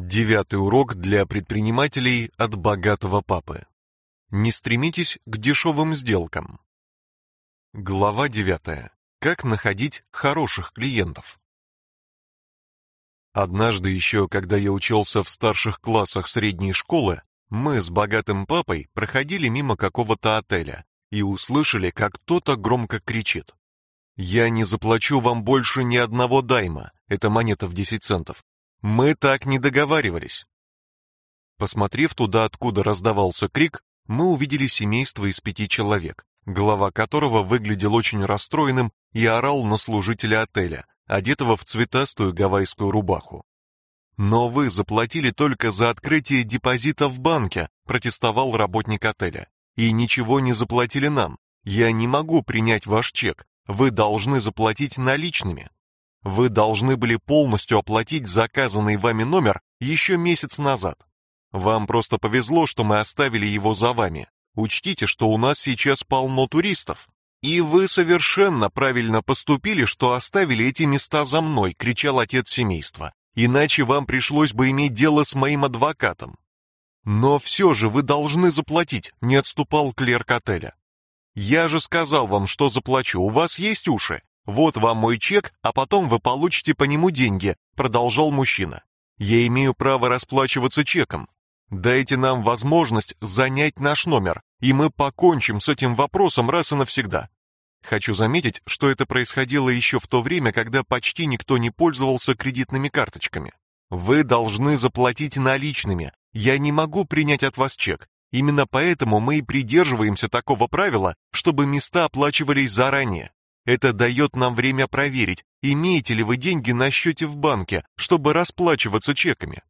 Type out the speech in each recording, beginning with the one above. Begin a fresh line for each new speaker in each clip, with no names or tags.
Девятый урок для предпринимателей от богатого папы. Не стремитесь к дешевым сделкам. Глава девятая. Как находить хороших клиентов. Однажды еще, когда я учился в старших классах средней школы, мы с богатым папой проходили мимо какого-то отеля и услышали, как кто-то громко кричит. «Я не заплачу вам больше ни одного дайма, это монета в 10 центов, мы так не договаривались. Посмотрев туда, откуда раздавался крик, мы увидели семейство из пяти человек, глава которого выглядел очень расстроенным и орал на служителя отеля, одетого в цветастую гавайскую рубаху. Но вы заплатили только за открытие депозита в банке, протестовал работник отеля. И ничего не заплатили нам. Я не могу принять ваш чек. Вы должны заплатить наличными. Вы должны были полностью оплатить заказанный вами номер еще месяц назад. Вам просто повезло, что мы оставили его за вами. Учтите, что у нас сейчас полно туристов. И вы совершенно правильно поступили, что оставили эти места за мной, кричал отец семейства. Иначе вам пришлось бы иметь дело с моим адвокатом. Но все же вы должны заплатить, не отступал клерк отеля. Я же сказал вам, что заплачу. У вас есть уши? «Вот вам мой чек, а потом вы получите по нему деньги», продолжал мужчина. «Я имею право расплачиваться чеком. Дайте нам возможность занять наш номер, и мы покончим с этим вопросом раз и навсегда». Хочу заметить, что это происходило еще в то время, когда почти никто не пользовался кредитными карточками. Вы должны заплатить наличными. Я не могу принять от вас чек. Именно поэтому мы и придерживаемся такого правила, чтобы места оплачивались заранее. Это дает нам время проверить, имеете ли вы деньги на счете в банке, чтобы расплачиваться чеками.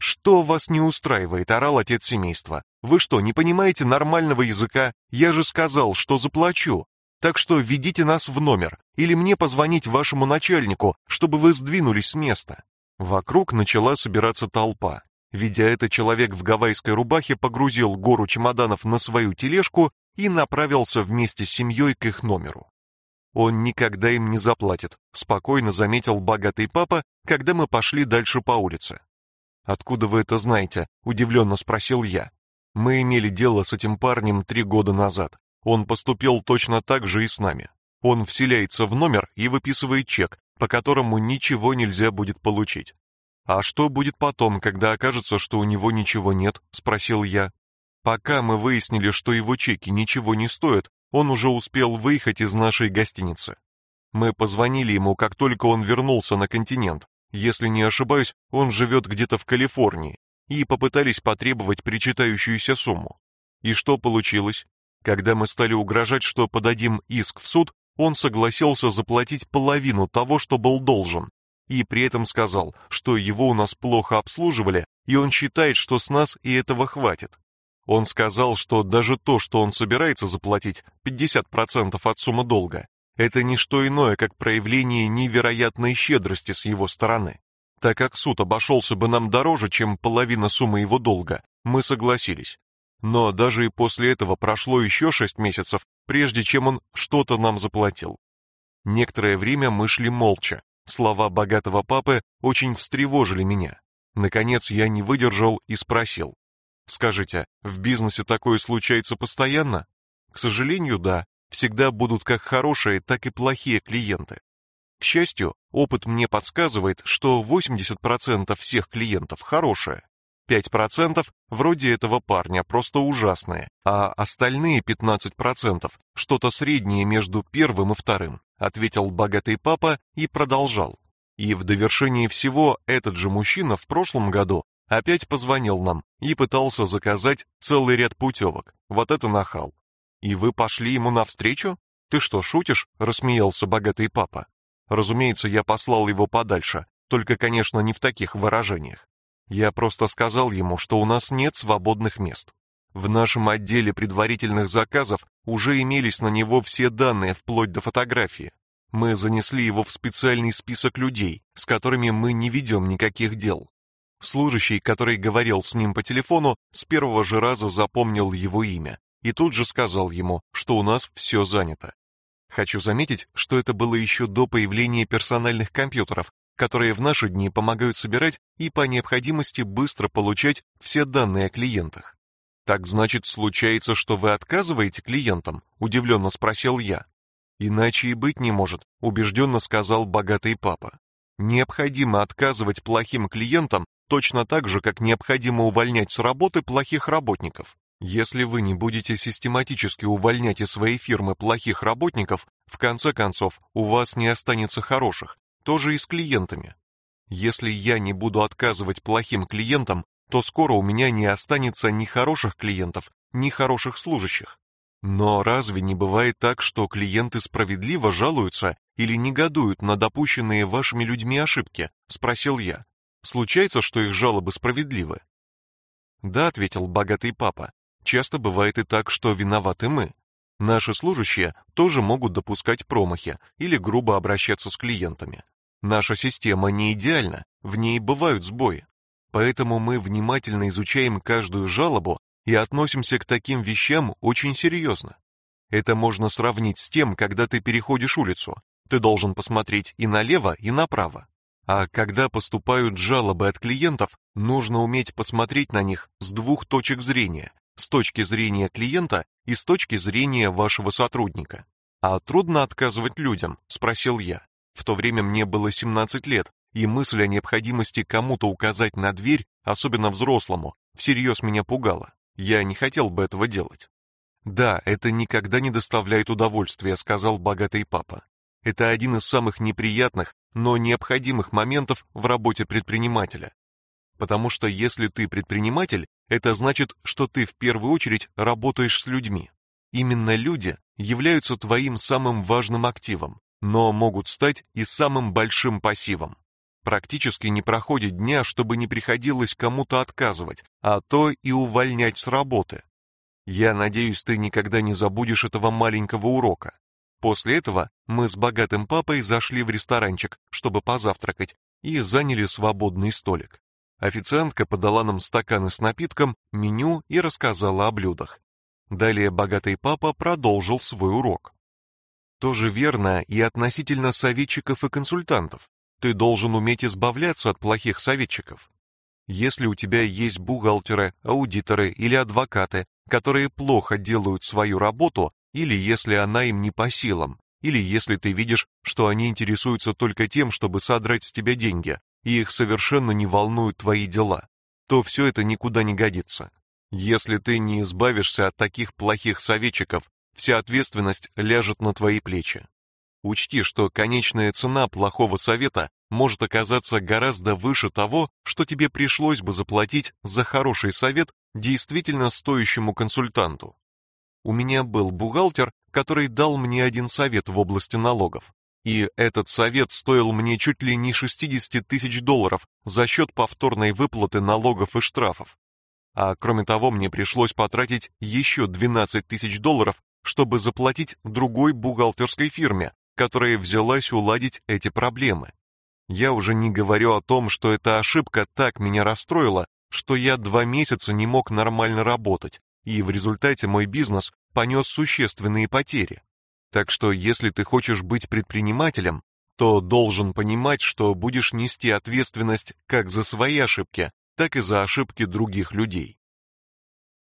Что вас не устраивает, орал отец семейства. Вы что, не понимаете нормального языка? Я же сказал, что заплачу. Так что введите нас в номер или мне позвонить вашему начальнику, чтобы вы сдвинулись с места. Вокруг начала собираться толпа. Видя это, человек в гавайской рубахе погрузил гору чемоданов на свою тележку и направился вместе с семьей к их номеру. Он никогда им не заплатит, спокойно заметил богатый папа, когда мы пошли дальше по улице. Откуда вы это знаете? удивленно спросил я. Мы имели дело с этим парнем три года назад. Он поступил точно так же и с нами. Он вселяется в номер и выписывает чек, по которому ничего нельзя будет получить. А что будет потом, когда окажется, что у него ничего нет, спросил я. Пока мы выяснили, что его чеки ничего не стоят, он уже успел выехать из нашей гостиницы. Мы позвонили ему, как только он вернулся на континент. Если не ошибаюсь, он живет где-то в Калифорнии, и попытались потребовать причитающуюся сумму. И что получилось? Когда мы стали угрожать, что подадим иск в суд, он согласился заплатить половину того, что был должен, и при этом сказал, что его у нас плохо обслуживали, и он считает, что с нас и этого хватит. Он сказал, что даже то, что он собирается заплатить 50% от суммы долга, это не что иное, как проявление невероятной щедрости с его стороны. Так как суд обошелся бы нам дороже, чем половина суммы его долга, мы согласились. Но даже и после этого прошло еще шесть месяцев, прежде чем он что-то нам заплатил. Некоторое время мы шли молча. Слова богатого папы очень встревожили меня. Наконец я не выдержал и спросил: Скажите, в бизнесе такое случается постоянно? К сожалению, да. Всегда будут как хорошие, так и плохие клиенты. К счастью, опыт мне подсказывает, что 80% всех клиентов хорошие. 5% вроде этого парня просто ужасные, а остальные 15% что-то среднее между первым и вторым, ответил богатый папа и продолжал. И в довершении всего этот же мужчина в прошлом году Опять позвонил нам и пытался заказать целый ряд путевок. Вот это нахал. И вы пошли ему навстречу? Ты что, шутишь? рассмеялся богатый папа. Разумеется, я послал его подальше, только, конечно, не в таких выражениях. Я просто сказал ему, что у нас нет свободных мест. В нашем отделе предварительных заказов уже имелись на него все данные вплоть до фотографии. Мы занесли его в специальный список людей, с которыми мы не ведем никаких дел. Служащий, который говорил с ним по телефону, с первого же раза запомнил его имя и тут же сказал ему, что у нас все занято. Хочу заметить, что это было еще до появления персональных компьютеров, которые в наши дни помогают собирать и по необходимости быстро получать все данные о клиентах. Так значит, случается, что вы отказываете клиентам? удивленно спросил я. Иначе и быть не может, убежденно сказал богатый папа. Необходимо отказывать плохим клиентам точно так же, как необходимо увольнять с работы плохих работников. Если вы не будете систематически увольнять из своей фирмы плохих работников, в конце концов, у вас не останется хороших, тоже и с клиентами. Если я не буду отказывать плохим клиентам, то скоро у меня не останется ни хороших клиентов, ни хороших служащих. Но разве не бывает так, что клиенты справедливо жалуются или негодуют на допущенные вашими людьми ошибки? спросил я. Случается, что их жалобы справедливы? Да, ответил богатый папа. Часто бывает и так, что виноваты мы. Наши служащие тоже могут допускать промахи или грубо обращаться с клиентами. Наша система не идеальна, в ней бывают сбои. Поэтому мы внимательно изучаем каждую жалобу и относимся к таким вещам очень серьезно. Это можно сравнить с тем, когда ты переходишь улицу. Ты должен посмотреть и налево, и направо. А когда поступают жалобы от клиентов, нужно уметь посмотреть на них с двух точек зрения с точки зрения клиента и с точки зрения вашего сотрудника. А трудно отказывать людям, спросил я. В то время мне было 17 лет, и мысль о необходимости кому-то указать на дверь, особенно взрослому, всерьез меня пугала. Я не хотел бы этого делать. Да, это никогда не доставляет удовольствия, сказал богатый папа. Это один из самых неприятных, но необходимых моментов в работе предпринимателя. Потому что если ты предприниматель, это значит, что ты в первую очередь работаешь с людьми. Именно люди являются твоим самым важным активом, но могут стать и самым большим пассивом. Практически не проходит дня, чтобы не приходилось кому-то отказывать, а то и увольнять с работы. Я надеюсь, ты никогда не забудешь этого маленького урока. После этого мы с богатым папой зашли в ресторанчик, чтобы позавтракать, и заняли свободный столик. Официантка подала нам стаканы с напитком, меню и рассказала о блюдах. Далее богатый папа продолжил свой урок. Тоже верно и относительно советчиков и консультантов. Ты должен уметь избавляться от плохих советчиков. Если у тебя есть бухгалтеры, аудиторы или адвокаты, которые плохо делают свою работу, или если она им не по силам, или если ты видишь, что они интересуются только тем, чтобы содрать с тебя деньги, и их совершенно не волнуют твои дела, то все это никуда не годится. Если ты не избавишься от таких плохих советчиков, вся ответственность ляжет на твои плечи. Учти, что конечная цена плохого совета может оказаться гораздо выше того, что тебе пришлось бы заплатить за хороший совет действительно стоящему консультанту. У меня был бухгалтер, который дал мне один совет в области налогов. И этот совет стоил мне чуть ли не 60 тысяч долларов за счет повторной выплаты налогов и штрафов. А кроме того, мне пришлось потратить еще 12 тысяч долларов, чтобы заплатить другой бухгалтерской фирме, которая взялась уладить эти проблемы. Я уже не говорю о том, что эта ошибка так меня расстроила, что я два месяца не мог нормально работать, и в результате мой бизнес понес существенные потери. Так что если ты хочешь быть предпринимателем, то должен понимать, что будешь нести ответственность как за свои ошибки, так и за ошибки других людей.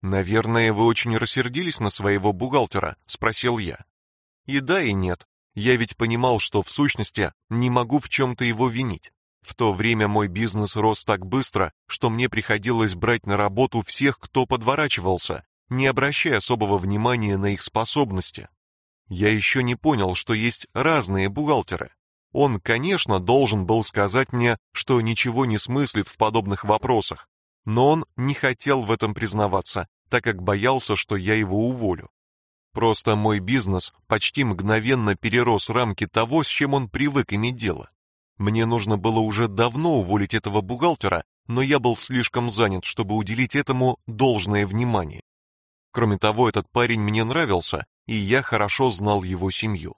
Наверное, вы очень рассердились на своего бухгалтера, спросил я. И да, и нет. Я ведь понимал, что в сущности не могу в чем то его винить. В то время мой бизнес рос так быстро, что мне приходилось брать на работу всех, кто подворачивался, не обращая особого внимания на их способности. Я еще не понял, что есть разные бухгалтеры. Он, конечно, должен был сказать мне, что ничего не смыслит в подобных вопросах, но он не хотел в этом признаваться, так как боялся, что я его уволю. Просто мой бизнес почти мгновенно перерос рамки того, с чем он привык иметь дело. Мне нужно было уже давно уволить этого бухгалтера, но я был слишком занят, чтобы уделить этому должное внимание. Кроме того, этот парень мне нравился, и я хорошо знал его семью.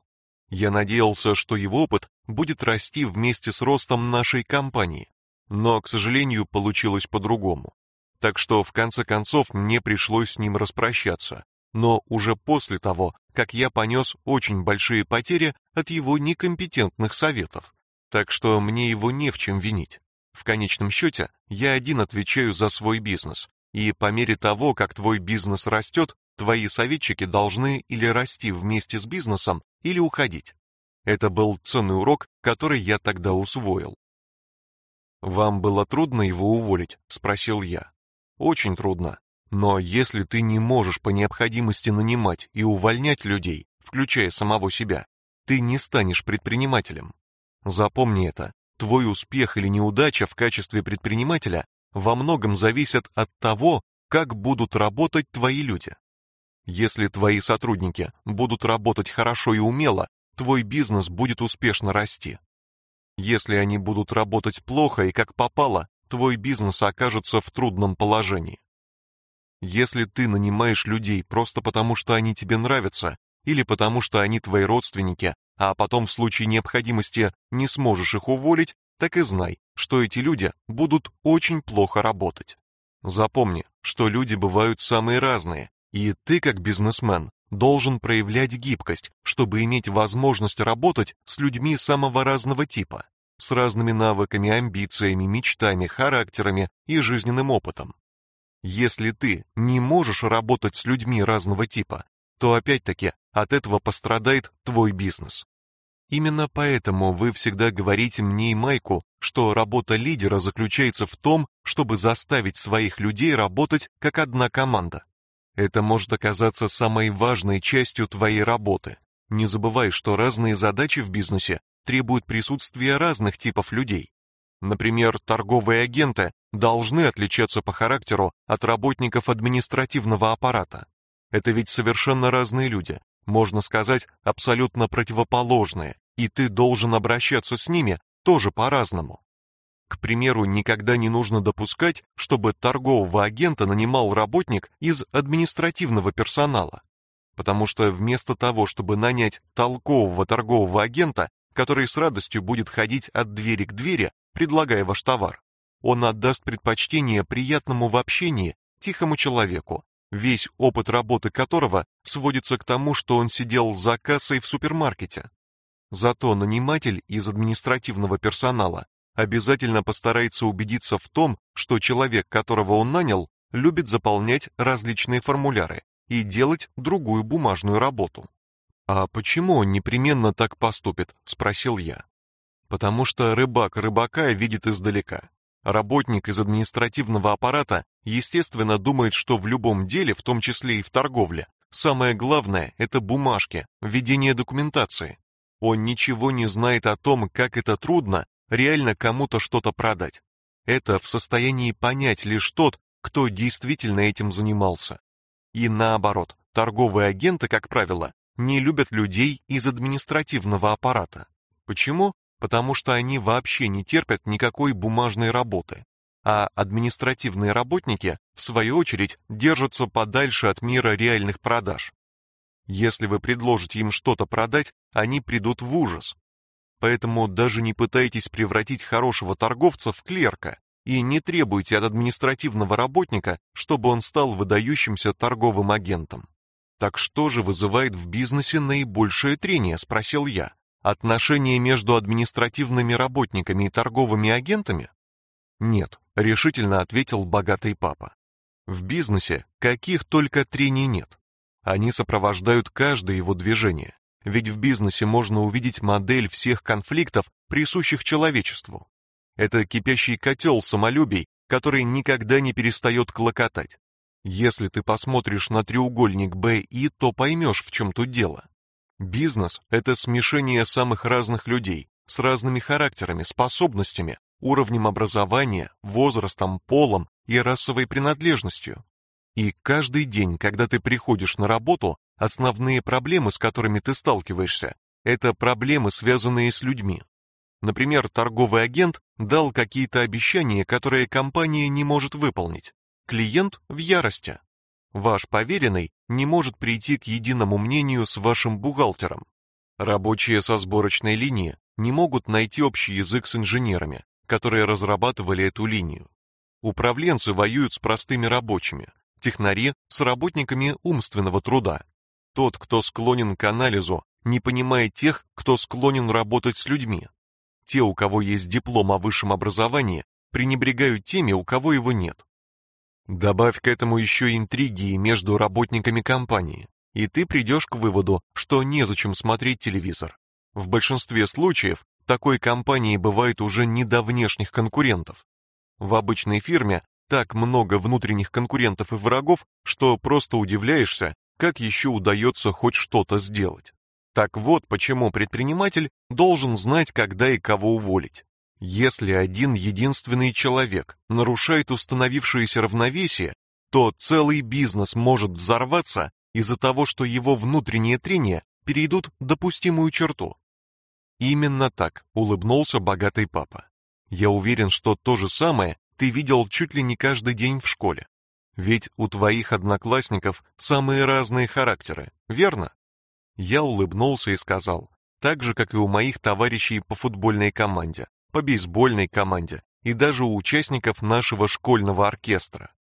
Я надеялся, что его опыт будет расти вместе с ростом нашей компании, но, к сожалению, получилось по-другому. Так что в конце концов мне пришлось с ним распрощаться, но уже после того, как я понес очень большие потери от его некомпетентных советов. Так что мне его не в чем винить. В конечном счете, я один отвечаю за свой бизнес, и по мере того, как твой бизнес растет, твои советчики должны или расти вместе с бизнесом, или уходить. Это был ценный урок, который я тогда усвоил. Вам было трудно его уволить, спросил я. Очень трудно. Но если ты не можешь по необходимости нанимать и увольнять людей, включая самого себя, ты не станешь предпринимателем. Запомни это. Твой успех или неудача в качестве предпринимателя во многом зависят от того, как будут работать твои люди. Если твои сотрудники будут работать хорошо и умело, твой бизнес будет успешно расти. Если они будут работать плохо и как попало, твой бизнес окажется в трудном положении. Если ты нанимаешь людей просто потому, что они тебе нравятся, или потому, что они твои родственники, а потом в случае необходимости не сможешь их уволить, так и знай, что эти люди будут очень плохо работать. Запомни, что люди бывают самые разные, и ты, как бизнесмен, должен проявлять гибкость, чтобы иметь возможность работать с людьми самого разного типа, с разными навыками, амбициями, мечтами, характерами и жизненным опытом. Если ты не можешь работать с людьми разного типа, то опять-таки от этого пострадает твой бизнес. Именно поэтому вы всегда говорите мне и Майку, что работа лидера заключается в том, чтобы заставить своих людей работать как одна команда. Это может оказаться самой важной частью твоей работы. Не забывай, что разные задачи в бизнесе требуют присутствия разных типов людей. Например, торговые агенты должны отличаться по характеру от работников административного аппарата. Это ведь совершенно разные люди, можно сказать, абсолютно противоположные, и ты должен обращаться с ними тоже по-разному. К примеру, никогда не нужно допускать, чтобы торгового агента нанимал работник из административного персонала. Потому что вместо того, чтобы нанять толкового торгового агента, который с радостью будет ходить от двери к двери, предлагая ваш товар, он отдаст предпочтение приятному в общении, тихому человеку, весь опыт работы которого сводится к тому, что он сидел за кассой в супермаркете. Зато наниматель из административного персонала обязательно постарается убедиться в том, что человек, которого он нанял, любит заполнять различные формуляры и делать другую бумажную работу. А почему он непременно так поступит, спросил я. Потому что рыбак рыбака видит издалека. Работник из административного аппарата, естественно, думает, что в любом деле, в том числе и в торговле, самое главное это бумажки, ведение документации. Он ничего не знает о том, как это трудно реально кому-то что-то продать. Это в состоянии понять лишь тот, кто действительно этим занимался. И наоборот, торговые агенты, как правило, не любят людей из административного аппарата. Почему? Потому что они вообще не терпят никакой бумажной работы. А административные работники, в свою очередь, держатся подальше от мира реальных продаж. Если вы предложите им что-то продать, они придут в ужас, Поэтому даже не пытайтесь превратить хорошего торговца в клерка и не требуйте от административного работника, чтобы он стал выдающимся торговым агентом. Так что же вызывает в бизнесе наибольшее трение, спросил я. Отношения между административными работниками и торговыми агентами? Нет, решительно ответил богатый папа. В бизнесе каких только трений нет. Они сопровождают каждое его движение. Ведь в бизнесе можно увидеть модель всех конфликтов, присущих человечеству. Это кипящий котел самолюбий, который никогда не перестает клокотать. Если ты посмотришь на треугольник БИ, то поймешь, в чем тут дело. Бизнес – это смешение самых разных людей, с разными характерами, способностями, уровнем образования, возрастом, полом и расовой принадлежностью. И каждый день, когда ты приходишь на работу, Основные проблемы, с которыми ты сталкиваешься, это проблемы, связанные с людьми. Например, торговый агент дал какие-то обещания, которые компания не может выполнить. Клиент в ярости. Ваш поверенный не может прийти к единому мнению с вашим бухгалтером. Рабочие со сборочной линии не могут найти общий язык с инженерами, которые разрабатывали эту линию. Управленцы воюют с простыми рабочими, технари с работниками умственного труда. Тот, кто склонен к анализу, не понимает тех, кто склонен работать с людьми. те, у кого есть диплом о высшем образовании, пренебрегают теми, у кого его нет. Добавь к этому еще интриги между работниками компании, и ты придешь к выводу, что незачем смотреть телевизор. В большинстве случаев такой компании бывает уже не до внешних конкурентов. В обычной фирме так много внутренних конкурентов и врагов, что просто удивляешься, как еще удается хоть что-то сделать. Так вот, почему предприниматель должен знать, когда и кого уволить. Если один единственный человек нарушает установившееся равновесие, то целый бизнес может взорваться из-за того, что его внутренние трения перейдут допустимую черту. Именно так улыбнулся богатый папа. Я уверен, что то же самое ты видел чуть ли не каждый день в школе. Ведь у твоих одноклассников самые разные характеры, верно? Я улыбнулся и сказал, так же, как и у моих товарищей по футбольной команде по бейсбольной команде и даже у участников нашего школьного оркестра.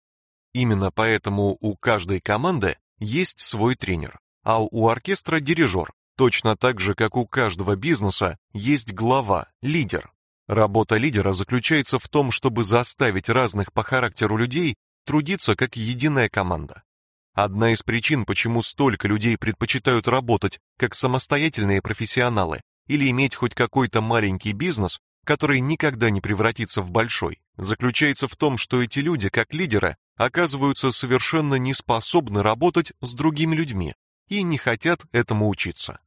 Именно поэтому у каждой команды есть свой тренер, а у оркестра дирижер, точно так же, как у каждого бизнеса есть глава, лидер. Работа лидера заключается в том, чтобы заставить разных по характеру людей трудиться как единая команда. Одна из причин, почему столько людей предпочитают работать как самостоятельные профессионалы или иметь хоть какой-то маленький бизнес, который никогда не превратится в большой, заключается в том, что эти люди, как лидеры, оказываются совершенно не способны работать с другими людьми и не хотят этому учиться.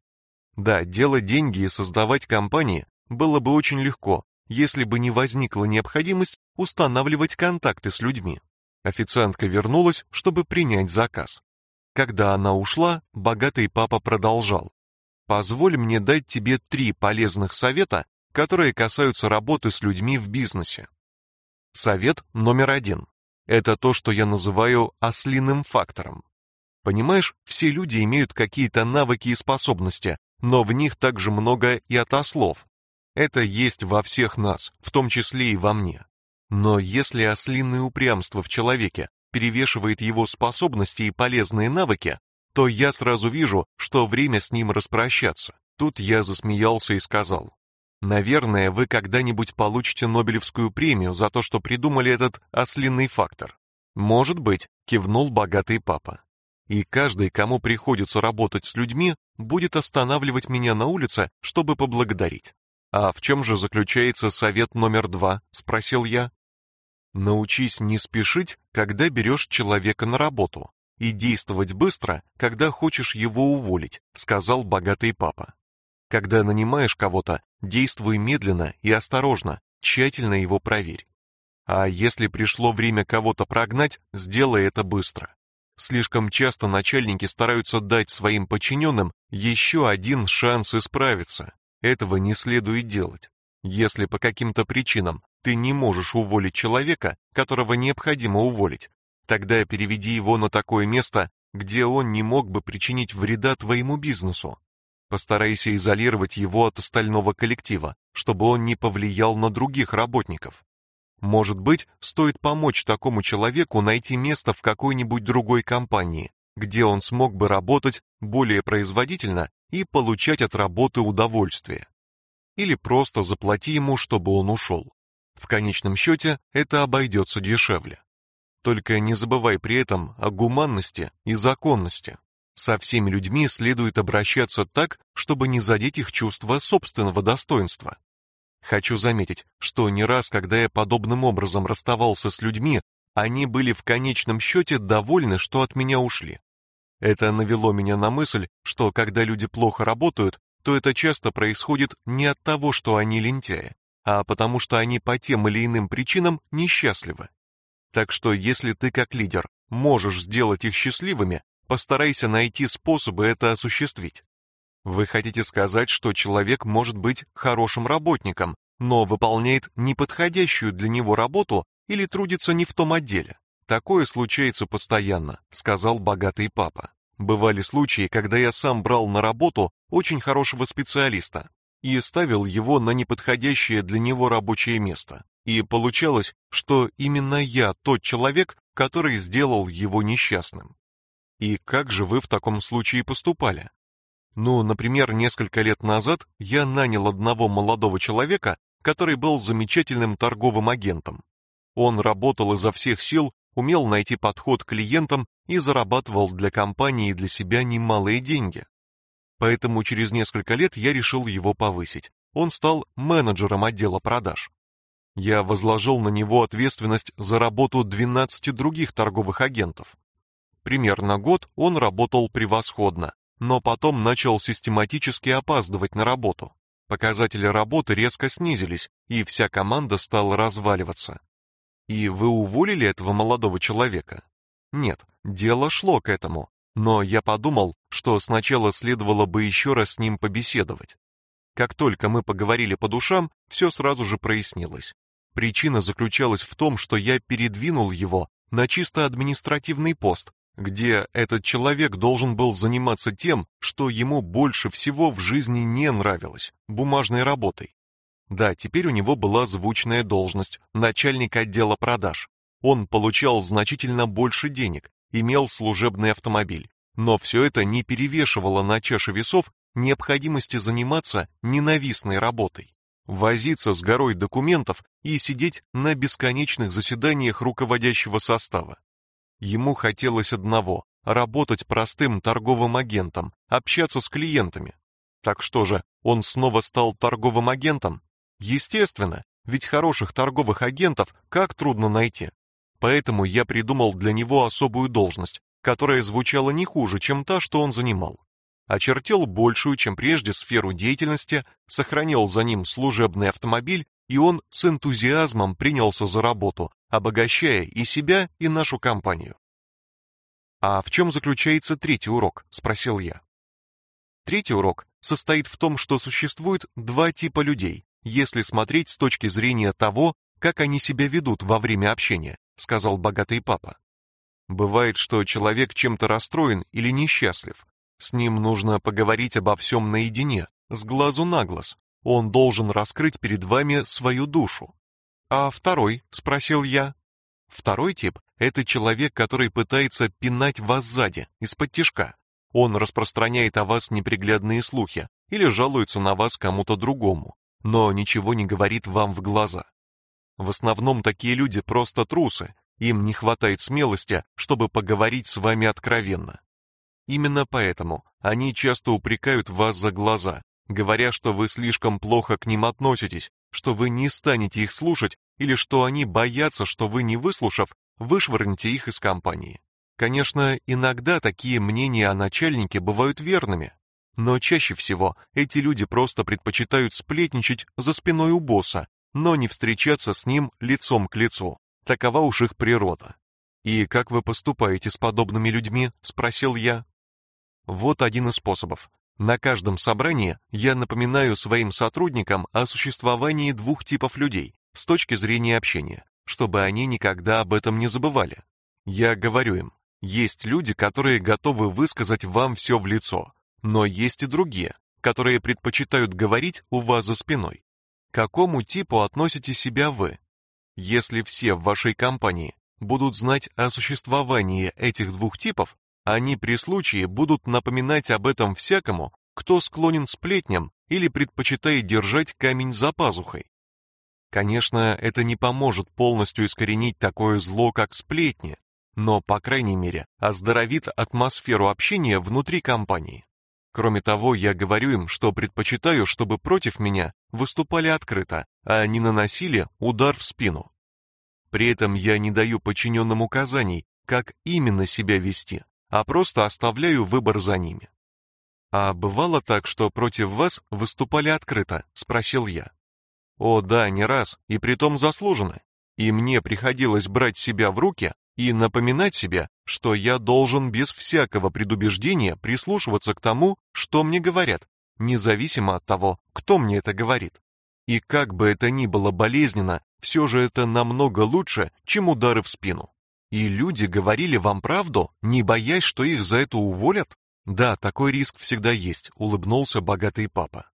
Да, делать деньги и создавать компании было бы очень легко, если бы не возникла необходимость устанавливать контакты с людьми. Официантка вернулась, чтобы принять заказ. Когда она ушла, богатый папа продолжал: "Позволь мне дать тебе три полезных совета которые касаются работы с людьми в бизнесе. Совет номер один. Это то, что я называю ослиным фактором. Понимаешь, все люди имеют какие-то навыки и способности, но в них также много и отослов. Это есть во всех нас, в том числе и во мне. Но если ослиное упрямство в человеке перевешивает его способности и полезные навыки, то я сразу вижу, что время с ним распрощаться. Тут я засмеялся и сказал: Наверное, вы когда-нибудь получите Нобелевскую премию за то, что придумали этот ослиный фактор. Может быть, кивнул богатый папа. И каждый, кому приходится работать с людьми, будет останавливать меня на улице, чтобы поблагодарить. А в чем же заключается совет номер два? спросил я. Научись не спешить, когда берешь человека на работу, и действовать быстро, когда хочешь его уволить, сказал богатый папа. Когда нанимаешь кого-то, действуй медленно и осторожно, тщательно его проверь. А если пришло время кого-то прогнать, сделай это быстро. Слишком часто начальники стараются дать своим подчиненным еще один шанс исправиться. Этого не следует делать. Если по каким-то причинам ты не можешь уволить человека, которого необходимо уволить, тогда переведи его на такое место, где он не мог бы причинить вреда твоему бизнесу. Постарайся изолировать его от остального коллектива, чтобы он не повлиял на других работников. Может быть, стоит помочь такому человеку найти место в какой-нибудь другой компании, где он смог бы работать более производительно и получать от работы удовольствие. Или просто заплати ему, чтобы он ушел. В конечном счете это обойдется дешевле. Только не забывай при этом о гуманности и законности. Со всеми людьми следует обращаться так, чтобы не задеть их чувство собственного достоинства. Хочу заметить, что не раз, когда я подобным образом расставался с людьми, они были в конечном счете довольны, что от меня ушли. Это навело меня на мысль, что когда люди плохо работают, то это часто происходит не от того, что они лентяи, а потому что они по тем или иным причинам несчастливы. Так что если ты как лидер можешь сделать их счастливыми, Постарайся найти способы это осуществить. Вы хотите сказать, что человек может быть хорошим работником, но выполняет неподходящую для него работу или трудится не в том отделе. Такое случается постоянно, сказал богатый папа. Бывали случаи, когда я сам брал на работу очень хорошего специалиста и ставил его на неподходящее для него рабочее место. И получалось, что именно я тот человек, который сделал его несчастным. И как же вы в таком случае поступали? Ну, например, несколько лет назад я нанял одного молодого человека, который был замечательным торговым агентом. Он работал изо всех сил, умел найти подход к клиентам и зарабатывал для компании и для себя немалые деньги. Поэтому через несколько лет я решил его повысить. Он стал менеджером отдела продаж. Я возложил на него ответственность за работу 12 других торговых агентов. Примерно год он работал превосходно, но потом начал систематически опаздывать на работу. Показатели работы резко снизились, и вся команда стала разваливаться. И вы уволили этого молодого человека? Нет, дело шло к этому, но я подумал, что сначала следовало бы еще раз с ним побеседовать. Как только мы поговорили по душам, все сразу же прояснилось. Причина заключалась в том, что я передвинул его на чисто административный пост, где этот человек должен был заниматься тем, что ему больше всего в жизни не нравилось бумажной работой. Да, теперь у него была звучная должность начальник отдела продаж. Он получал значительно больше денег, имел служебный автомобиль, но все это не перевешивало на чаше весов необходимости заниматься ненавистной работой возиться с горой документов и сидеть на бесконечных заседаниях руководящего состава. Ему хотелось одного работать простым торговым агентом, общаться с клиентами. Так что же, он снова стал торговым агентом? Естественно, ведь хороших торговых агентов как трудно найти. Поэтому я придумал для него особую должность, которая звучала не хуже, чем та, что он занимал очертил большую, чем прежде, сферу деятельности, сохранил за ним служебный автомобиль, и он с энтузиазмом принялся за работу, обогащая и себя, и нашу компанию. А в чем заключается третий урок, спросил я. Третий урок состоит в том, что существует два типа людей, если смотреть с точки зрения того, как они себя ведут во время общения, сказал богатый папа. Бывает, что человек чем-то расстроен или несчастлив, с ним нужно поговорить обо всем наедине, с глазу на глаз. Он должен раскрыть перед вами свою душу. А второй, спросил я. Второй тип это человек, который пытается пинать вас сзади, из-под тишка. Он распространяет о вас неприглядные слухи или жалуется на вас кому-то другому, но ничего не говорит вам в глаза. В основном такие люди просто трусы, им не хватает смелости, чтобы поговорить с вами откровенно. Именно поэтому они часто упрекают вас за глаза, говоря, что вы слишком плохо к ним относитесь, что вы не станете их слушать или что они боятся, что вы, не выслушав, вышвырнете их из компании. Конечно, иногда такие мнения о начальнике бывают верными, но чаще всего эти люди просто предпочитают сплетничать за спиной у босса, но не встречаться с ним лицом к лицу. Такова уж их природа. И как вы поступаете с подобными людьми, спросил я. Вот один из способов. На каждом собрании я напоминаю своим сотрудникам о существовании двух типов людей с точки зрения общения, чтобы они никогда об этом не забывали. Я говорю им: есть люди, которые готовы высказать вам все в лицо, но есть и другие, которые предпочитают говорить у вас за спиной. К какому типу относите себя вы? Если все в вашей компании будут знать о существовании этих двух типов, они при случае будут напоминать об этом всякому, кто склонен сплетням или предпочитает держать камень за пазухой. Конечно, это не поможет полностью искоренить такое зло, как сплетни, но, по крайней мере, оздоровит атмосферу общения внутри компании. Кроме того, я говорю им, что предпочитаю, чтобы против меня выступали открыто, а не наносили удар в спину. При этом я не даю подчиненным указаний, как именно себя вести, а просто оставляю выбор за ними. А бывало так, что против вас выступали открыто, спросил я. О, да, не раз, и притом заслуженно. И мне приходилось брать себя в руки и напоминать себе, что я должен без всякого предубеждения прислушиваться к тому, что мне говорят, независимо от того, кто мне это говорит. И как бы это ни было болезненно, все же это намного лучше, чем удары в спину. И люди говорили вам правду, не боясь, что их за это уволят? Да, такой риск всегда есть, улыбнулся богатый папа.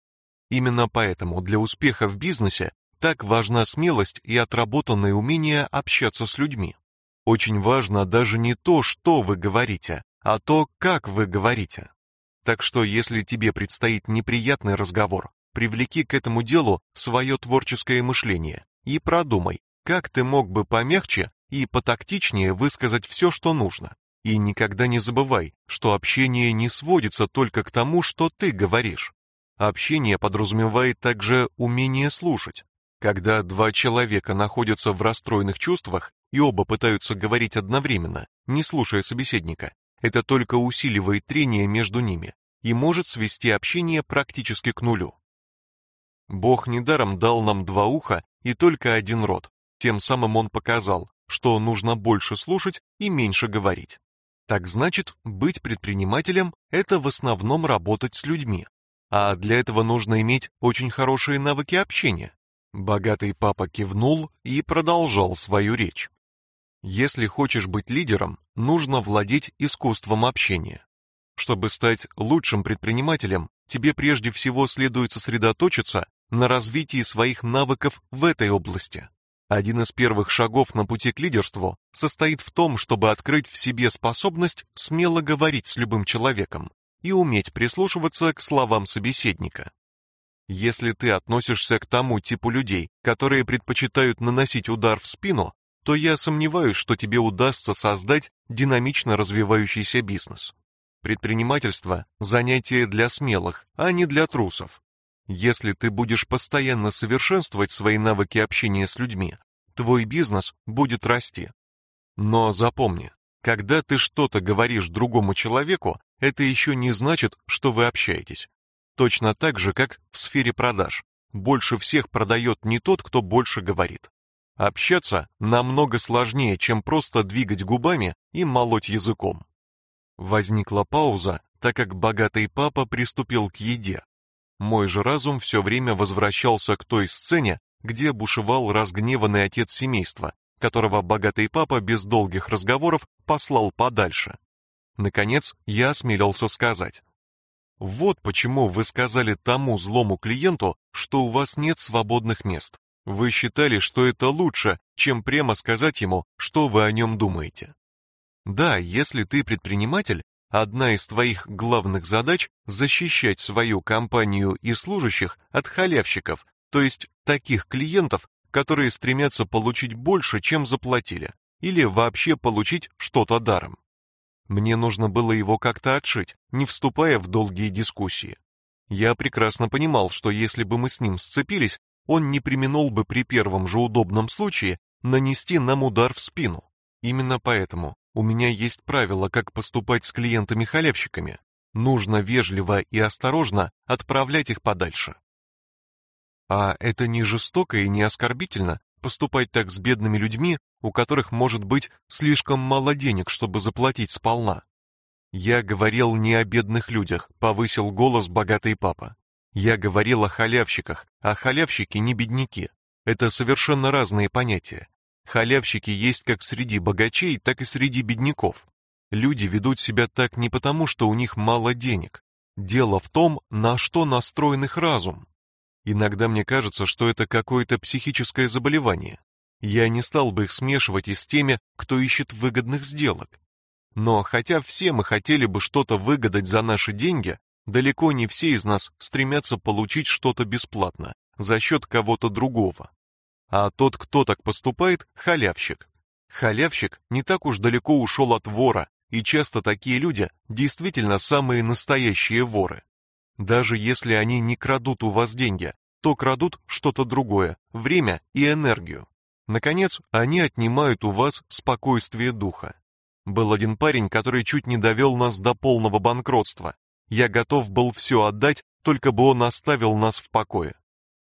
Именно поэтому для успеха в бизнесе так важна смелость и отработанное умение общаться с людьми. Очень важно даже не то, что вы говорите, а то, как вы говорите. Так что если тебе предстоит неприятный разговор, привлеки к этому делу свое творческое мышление и продумай, как ты мог бы помягче и потактичнее высказать все, что нужно. И никогда не забывай, что общение не сводится только к тому, что ты говоришь. Общение подразумевает также умение слушать. Когда два человека находятся в расстроенных чувствах и оба пытаются говорить одновременно, не слушая собеседника, это только усиливает трение между ними и может свести общение практически к нулю. Бог недаром дал нам два уха и только один рот. Тем самым он показал, что нужно больше слушать и меньше говорить. Так значит, быть предпринимателем – это в основном работать с людьми. А для этого нужно иметь очень хорошие навыки общения. Богатый папа кивнул и продолжал свою речь. Если хочешь быть лидером, нужно владеть искусством общения. Чтобы стать лучшим предпринимателем, тебе прежде всего следует сосредоточиться на развитии своих навыков в этой области. Один из первых шагов на пути к лидерству состоит в том, чтобы открыть в себе способность смело говорить с любым человеком и уметь прислушиваться к словам собеседника. Если ты относишься к тому типу людей, которые предпочитают наносить удар в спину, то я сомневаюсь, что тебе удастся создать динамично развивающийся бизнес. Предпринимательство – занятие для смелых, а не для трусов. Если ты будешь постоянно совершенствовать свои навыки общения с людьми, твой бизнес будет расти. Но запомни, когда ты что-то говоришь другому человеку, это еще не значит, что вы общаетесь. Точно так же, как в сфере продаж. Больше всех продает не тот, кто больше говорит. Общаться намного сложнее, чем просто двигать губами и молоть языком. Возникла пауза, так как богатый папа приступил к еде, мой же разум все время возвращался к той сцене, где бушевал разгневанный отец семейства, которого богатый папа без долгих разговоров послал подальше. Наконец, я осмелился сказать. «Вот почему вы сказали тому злому клиенту, что у вас нет свободных мест. Вы считали, что это лучше, чем прямо сказать ему, что вы о нем думаете. Да, если ты предприниматель, Одна из твоих главных задач – защищать свою компанию и служащих от халявщиков, то есть таких клиентов, которые стремятся получить больше, чем заплатили, или вообще получить что-то даром. Мне нужно было его как-то отшить, не вступая в долгие дискуссии. Я прекрасно понимал, что если бы мы с ним сцепились, он не применул бы при первом же удобном случае нанести нам удар в спину. Именно поэтому у меня есть правило, как поступать с клиентами-халявщиками. Нужно вежливо и осторожно отправлять их подальше. А это не жестоко и не оскорбительно поступать так с бедными людьми, у которых может быть слишком мало денег, чтобы заплатить сполна. Я говорил не о бедных людях, повысил голос богатый папа. Я говорил о халявщиках, а халявщики не бедняки. Это совершенно разные понятия. Халявщики есть как среди богачей, так и среди бедняков. Люди ведут себя так не потому, что у них мало денег. Дело в том, на что настроен их разум. Иногда мне кажется, что это какое-то психическое заболевание. Я не стал бы их смешивать и с теми, кто ищет выгодных сделок. Но хотя все мы хотели бы что-то выгадать за наши деньги, далеко не все из нас стремятся получить что-то бесплатно за счет кого-то другого а тот, кто так поступает, халявщик. Халявщик не так уж далеко ушел от вора, и часто такие люди действительно самые настоящие воры. Даже если они не крадут у вас деньги, то крадут что-то другое, время и энергию. Наконец, они отнимают у вас спокойствие духа. Был один парень, который чуть не довел нас до полного банкротства. Я готов был все отдать, только бы он оставил нас в покое.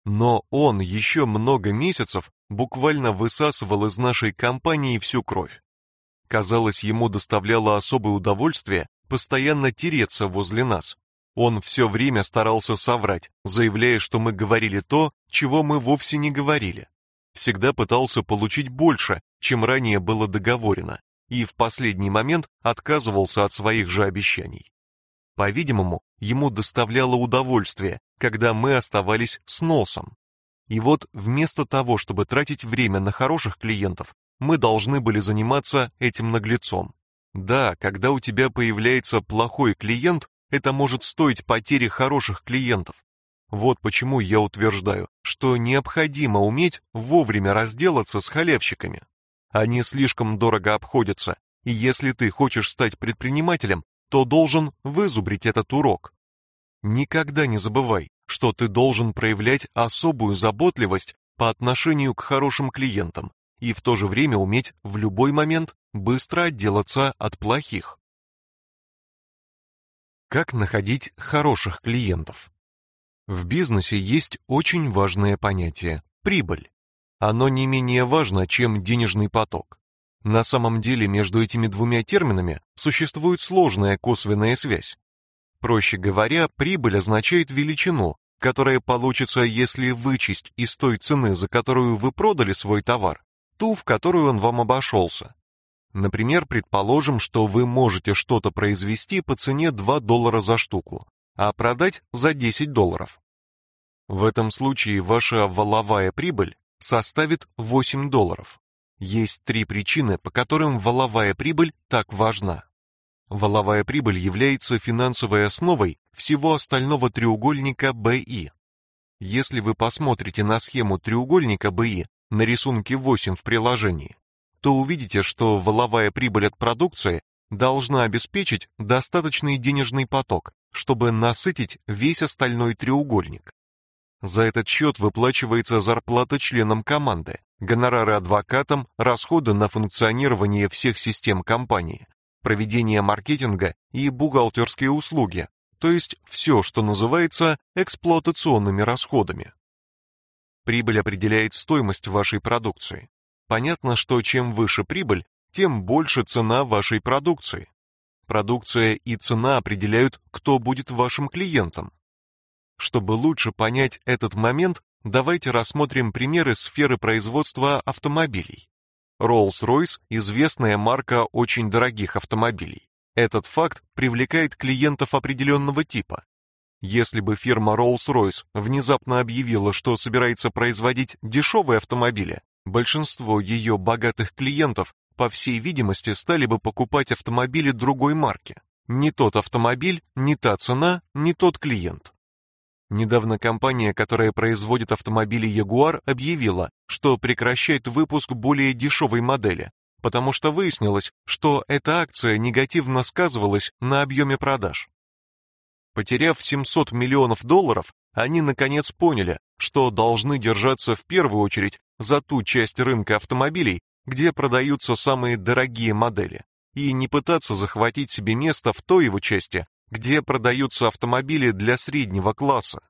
Но он еще много месяцев буквально высасывал из нашей компании всю кровь. Казалось, ему доставляло особое удовольствие постоянно тереться возле нас. Он все время старался соврать, заявляя, что мы говорили то, чего мы вовсе не говорили. Всегда пытался получить больше, чем ранее было договорено, и в последний момент отказывался от своих же обещаний. По-видимому, ему доставляло удовольствие, когда мы оставались с носом. И вот вместо того, чтобы тратить время на хороших клиентов, мы должны были заниматься этим наглецом. Да, когда у тебя появляется плохой клиент, это может стоить потери хороших клиентов. Вот почему я утверждаю, что необходимо уметь вовремя разделаться с халявщиками. Они слишком дорого обходятся, и если ты хочешь стать предпринимателем, то должен вызубрить этот урок. Никогда не забывай, что ты должен проявлять особую заботливость по отношению к хорошим клиентам и в то же время уметь в любой момент быстро отделаться от плохих. Как находить хороших клиентов? В бизнесе есть очень важное понятие – прибыль. Оно не менее важно, чем денежный поток. На самом деле между этими двумя терминами существует сложная косвенная связь. Проще говоря, прибыль означает величину, которая получится, если вычесть из той цены, за которую вы продали свой товар, ту, в которую он вам обошелся. Например, предположим, что вы можете что-то произвести по цене 2 доллара за штуку, а продать за 10 долларов. В этом случае ваша валовая прибыль составит 8 долларов. Есть три причины, по которым валовая прибыль так важна. Валовая прибыль является финансовой основой всего остального треугольника BI. Если вы посмотрите на схему треугольника BI на рисунке 8 в приложении, то увидите, что валовая прибыль от продукции должна обеспечить достаточный денежный поток, чтобы насытить весь остальной треугольник. За этот счет выплачивается зарплата членам команды, гонорары адвокатам, расходы на функционирование всех систем компании, проведение маркетинга и бухгалтерские услуги, то есть все, что называется эксплуатационными расходами. Прибыль определяет стоимость вашей продукции. Понятно, что чем выше прибыль, тем больше цена вашей продукции. Продукция и цена определяют, кто будет вашим клиентом. Чтобы лучше понять этот момент, давайте рассмотрим примеры сферы производства автомобилей. Rolls-Royce – известная марка очень дорогих автомобилей. Этот факт привлекает клиентов определенного типа. Если бы фирма Rolls-Royce внезапно объявила, что собирается производить дешевые автомобили, большинство ее богатых клиентов, по всей видимости, стали бы покупать автомобили другой марки. Не тот автомобиль, не та цена, не тот клиент. Недавно компания, которая производит автомобили Jaguar, объявила, что прекращает выпуск более дешевой модели, потому что выяснилось, что эта акция негативно сказывалась на объеме продаж. Потеряв 700 миллионов долларов, они наконец поняли, что должны держаться в первую очередь за ту часть рынка автомобилей, где продаются самые дорогие модели, и не пытаться захватить себе место в той его части, где продаются автомобили для среднего класса.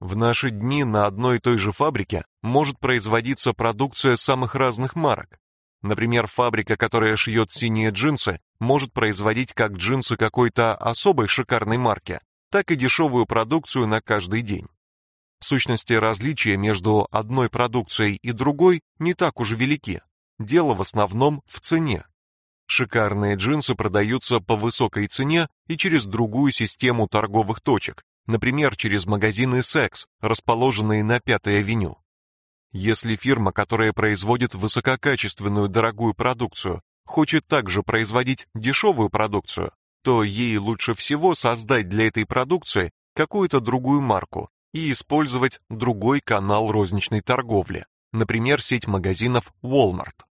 В наши дни на одной и той же фабрике может производиться продукция самых разных марок. Например, фабрика, которая шьет синие джинсы, может производить как джинсы какой-то особой шикарной марки, так и дешевую продукцию на каждый день. В сущности, различия между одной продукцией и другой не так уж велики. Дело в основном в цене. Шикарные джинсы продаются по высокой цене и через другую систему торговых точек, например, через магазины Секс, расположенные на Пятой авеню. Если фирма, которая производит высококачественную дорогую продукцию, хочет также производить дешевую продукцию, то ей лучше всего создать для этой продукции какую-то другую марку и использовать другой канал розничной торговли, например, сеть магазинов Walmart.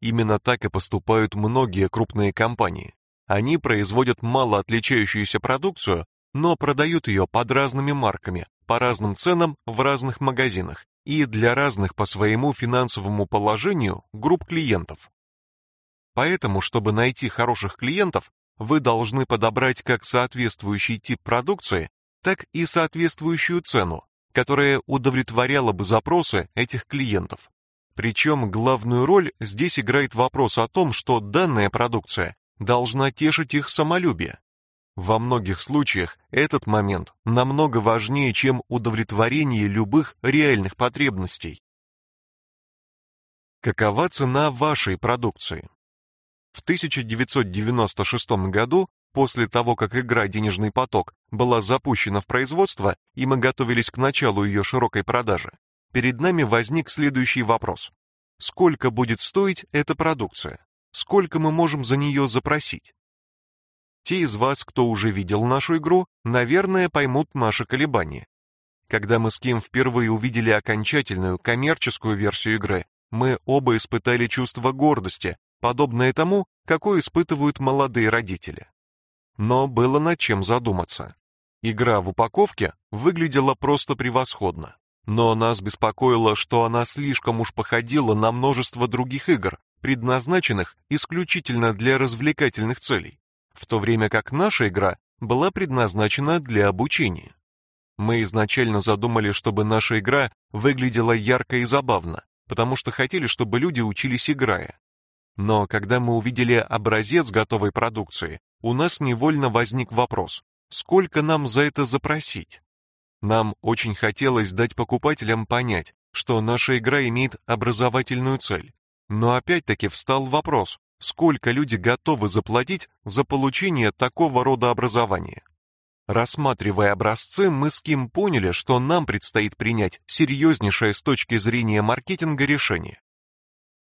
Именно так и поступают многие крупные компании. Они производят мало отличающуюся продукцию, но продают ее под разными марками, по разным ценам в разных магазинах и для разных по своему финансовому положению групп клиентов. Поэтому, чтобы найти хороших клиентов, вы должны подобрать как соответствующий тип продукции, так и соответствующую цену, которая удовлетворяла бы запросы этих клиентов. Причем главную роль здесь играет вопрос о том, что данная продукция должна тешить их самолюбие. Во многих случаях этот момент намного важнее, чем удовлетворение любых реальных потребностей. Какова цена вашей продукции? В 1996 году, после того, как игра «Денежный поток» была запущена в производство и мы готовились к началу ее широкой продажи, перед нами возник следующий вопрос. Сколько будет стоить эта продукция? Сколько мы можем за нее запросить? Те из вас, кто уже видел нашу игру, наверное, поймут наши колебания. Когда мы с Ким впервые увидели окончательную коммерческую версию игры, мы оба испытали чувство гордости, подобное тому, какое испытывают молодые родители. Но было над чем задуматься. Игра в упаковке выглядела просто превосходно, но нас беспокоило, что она слишком уж походила на множество других игр, предназначенных исключительно для развлекательных целей, в то время как наша игра была предназначена для обучения. Мы изначально задумали, чтобы наша игра выглядела ярко и забавно, потому что хотели, чтобы люди учились играя. Но когда мы увидели образец готовой продукции, у нас невольно возник вопрос: сколько нам за это запросить? Нам очень хотелось дать покупателям понять, что наша игра имеет образовательную цель. Но опять-таки встал вопрос: сколько люди готовы заплатить за получение такого рода образования? Рассматривая образцы, мы с Ким поняли, что нам предстоит принять серьезнейшее с точки зрения маркетинга решение.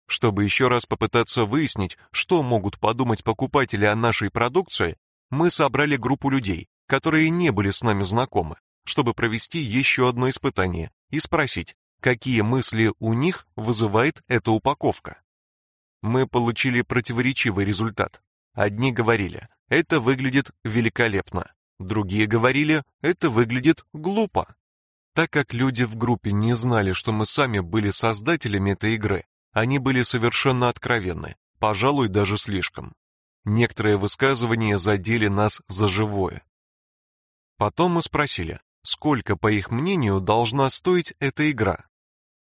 Чтобы еще раз попытаться выяснить, что могут подумать покупатели о нашей продукции, мы собрали группу людей, которые не были с нами знакомы, чтобы провести еще одно испытание и спросить, какие мысли у них вызывает эта упаковка. Мы получили противоречивый результат. Одни говорили: "Это выглядит великолепно", Другие говорили, это выглядит глупо. Так как люди в группе не знали, что мы сами были создателями этой игры, они были совершенно откровенны, пожалуй, даже слишком. Некоторые высказывания задели нас за живое. Потом мы спросили, сколько, по их мнению, должна стоить эта игра.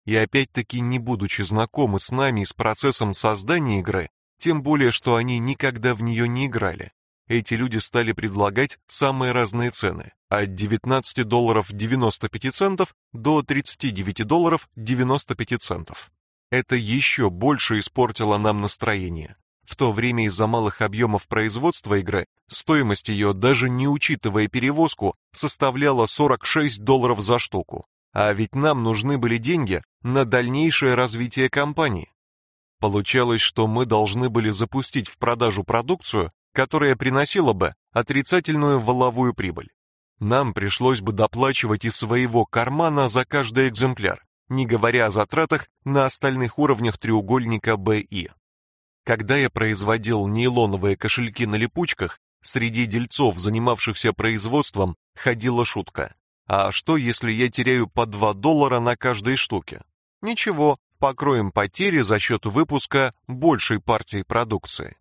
И опять-таки, не будучи знакомы с нами и с процессом создания игры, тем более, что они никогда в нее не играли, эти люди стали предлагать самые разные цены, от 19 долларов 95 центов до 39 долларов 95 центов. Это еще больше испортило нам настроение. В то время из-за малых объемов производства игры стоимость ее, даже не учитывая перевозку, составляла 46 долларов за штуку. А ведь нам нужны были деньги на дальнейшее развитие компании. Получалось, что мы должны были запустить в продажу продукцию, которая приносила бы отрицательную валовую прибыль. Нам пришлось бы доплачивать из своего кармана за каждый экземпляр, не говоря о затратах на остальных уровнях треугольника BI. Когда я производил нейлоновые кошельки на липучках, среди дельцов, занимавшихся производством, ходила шутка. А что, если я теряю по 2 доллара на каждой штуке? Ничего, покроем потери за счет выпуска большей партии продукции.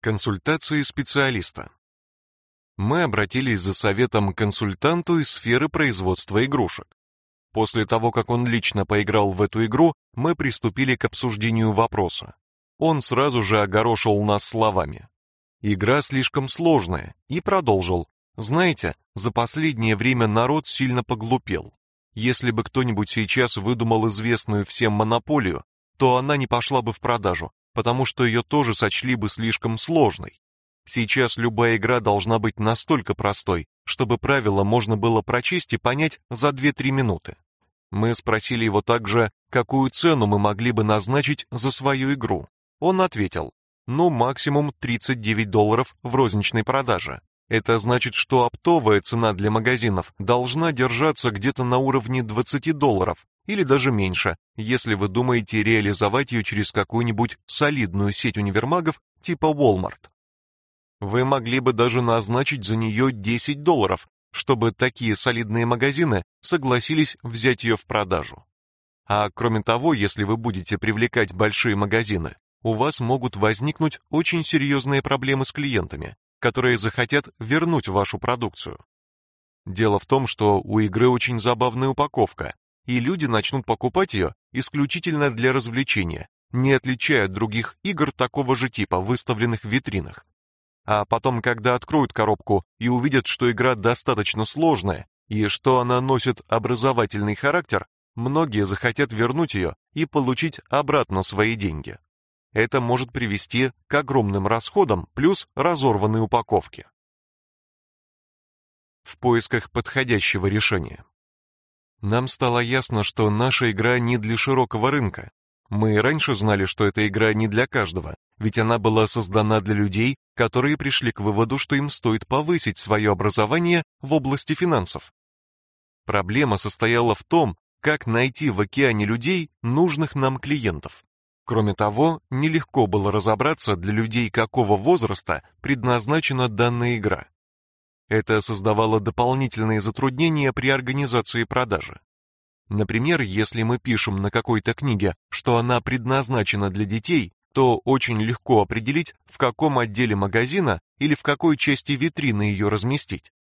Консультации специалиста. Мы обратились за советом к консультанту из сферы производства игрушек. После того, как он лично поиграл в эту игру, мы приступили к обсуждению вопроса. Он сразу же огорошил нас словами. Игра слишком сложная, и продолжил. Знаете, за последнее время народ сильно поглупел. Если бы кто-нибудь сейчас выдумал известную всем монополию, то она не пошла бы в продажу, потому что ее тоже сочли бы слишком сложной. Сейчас любая игра должна быть настолько простой, чтобы правила можно было прочесть и понять за 2-3 минуты. Мы спросили его также, какую цену мы могли бы назначить за свою игру. Он ответил: "Ну, максимум 39 долларов в розничной продаже. Это значит, что оптовая цена для магазинов должна держаться где-то на уровне 20 долларов, или даже меньше, если вы думаете реализовать ее через какую-нибудь солидную сеть универмагов типа Walmart. Вы могли бы даже назначить за нее 10 долларов, чтобы такие солидные магазины согласились взять ее в продажу. А кроме того, если вы будете привлекать большие магазины, у вас могут возникнуть очень серьезные проблемы с клиентами, которые захотят вернуть вашу продукцию. Дело в том, что у игры очень забавная упаковка, и люди начнут покупать ее исключительно для развлечения, не отличая от других игр такого же типа, выставленных в витринах. А потом, когда откроют коробку и увидят, что игра достаточно сложная и что она носит образовательный характер, многие захотят вернуть ее и получить обратно свои деньги. Это может привести к огромным расходам плюс разорванной упаковке. В поисках подходящего решения. Нам стало ясно, что наша игра не для широкого рынка. Мы раньше знали, что эта игра не для каждого, ведь она была создана для людей, которые пришли к выводу, что им стоит повысить свое образование в области финансов. Проблема состояла в том, как найти в океане людей нужных нам клиентов. Кроме того, нелегко было разобраться для людей какого возраста предназначена данная игра. Это создавало дополнительные затруднения при организации продажи. Например, если мы пишем на какой-то книге, что она предназначена для детей, то очень легко определить, в каком отделе магазина или в какой части витрины ее разместить.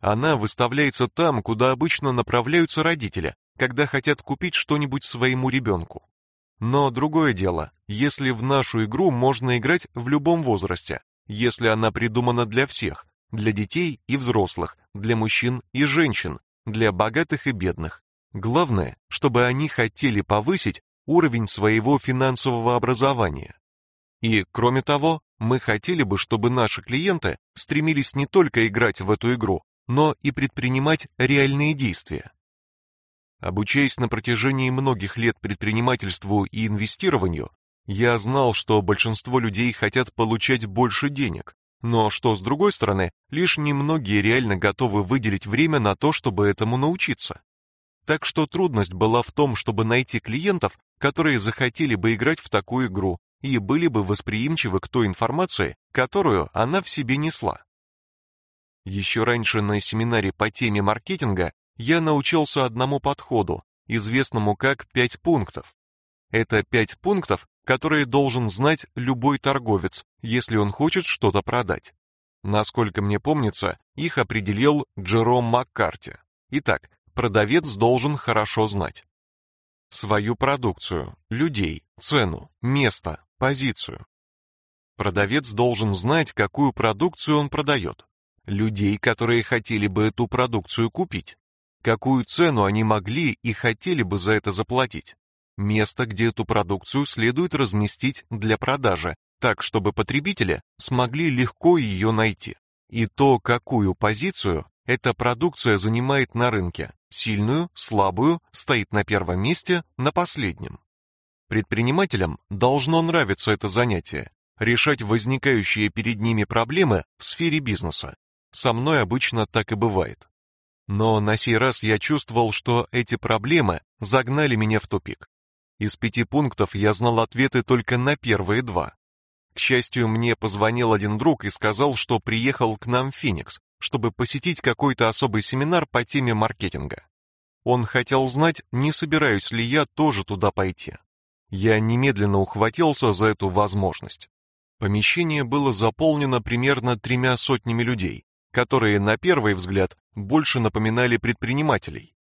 Она выставляется там, куда обычно направляются родители, когда хотят купить что-нибудь своему ребенку. Но другое дело, если в нашу игру можно играть в любом возрасте, если она придумана для всех, для детей и взрослых, для мужчин и женщин, для богатых и бедных. Главное, чтобы они хотели повысить уровень своего финансового образования. И, кроме того, мы хотели бы, чтобы наши клиенты стремились не только играть в эту игру, но и предпринимать реальные действия. Обучаясь на протяжении многих лет предпринимательству и инвестированию, я знал, что большинство людей хотят получать больше денег, но что, с другой стороны, лишь немногие реально готовы выделить время на то, чтобы этому научиться. Так что трудность была в том, чтобы найти клиентов, которые захотели бы играть в такую игру и были бы восприимчивы к той информации, которую она в себе несла. Еще раньше на семинаре по теме маркетинга я научился одному подходу, известному как пять пунктов. Это пять пунктов, которые должен знать любой торговец, если он хочет что-то продать. Насколько мне помнится, их определил Джером Маккарти. Итак, продавец должен хорошо знать. Свою продукцию, людей, цену, место, позицию. Продавец должен знать, какую продукцию он продает, людей, которые хотели бы эту продукцию купить, какую цену они могли и хотели бы за это заплатить, место, где эту продукцию следует разместить для продажи, так чтобы потребители смогли легко ее найти, и то, какую позицию эта продукция занимает на рынке, сильную, слабую, стоит на первом месте, на последнем. Предпринимателям должно нравиться это занятие, решать возникающие перед ними проблемы в сфере бизнеса. Со мной обычно так и бывает. Но на сей раз я чувствовал, что эти проблемы загнали меня в тупик. Из пяти пунктов я знал ответы только на первые два. К счастью, мне позвонил один друг и сказал, что приехал к нам в Феникс, чтобы посетить какой-то особый семинар по теме маркетинга. Он хотел знать, не собираюсь ли я тоже туда пойти. Я немедленно ухватился за эту возможность. Помещение было заполнено примерно тремя сотнями людей, которые на первый взгляд больше напоминали предпринимателей.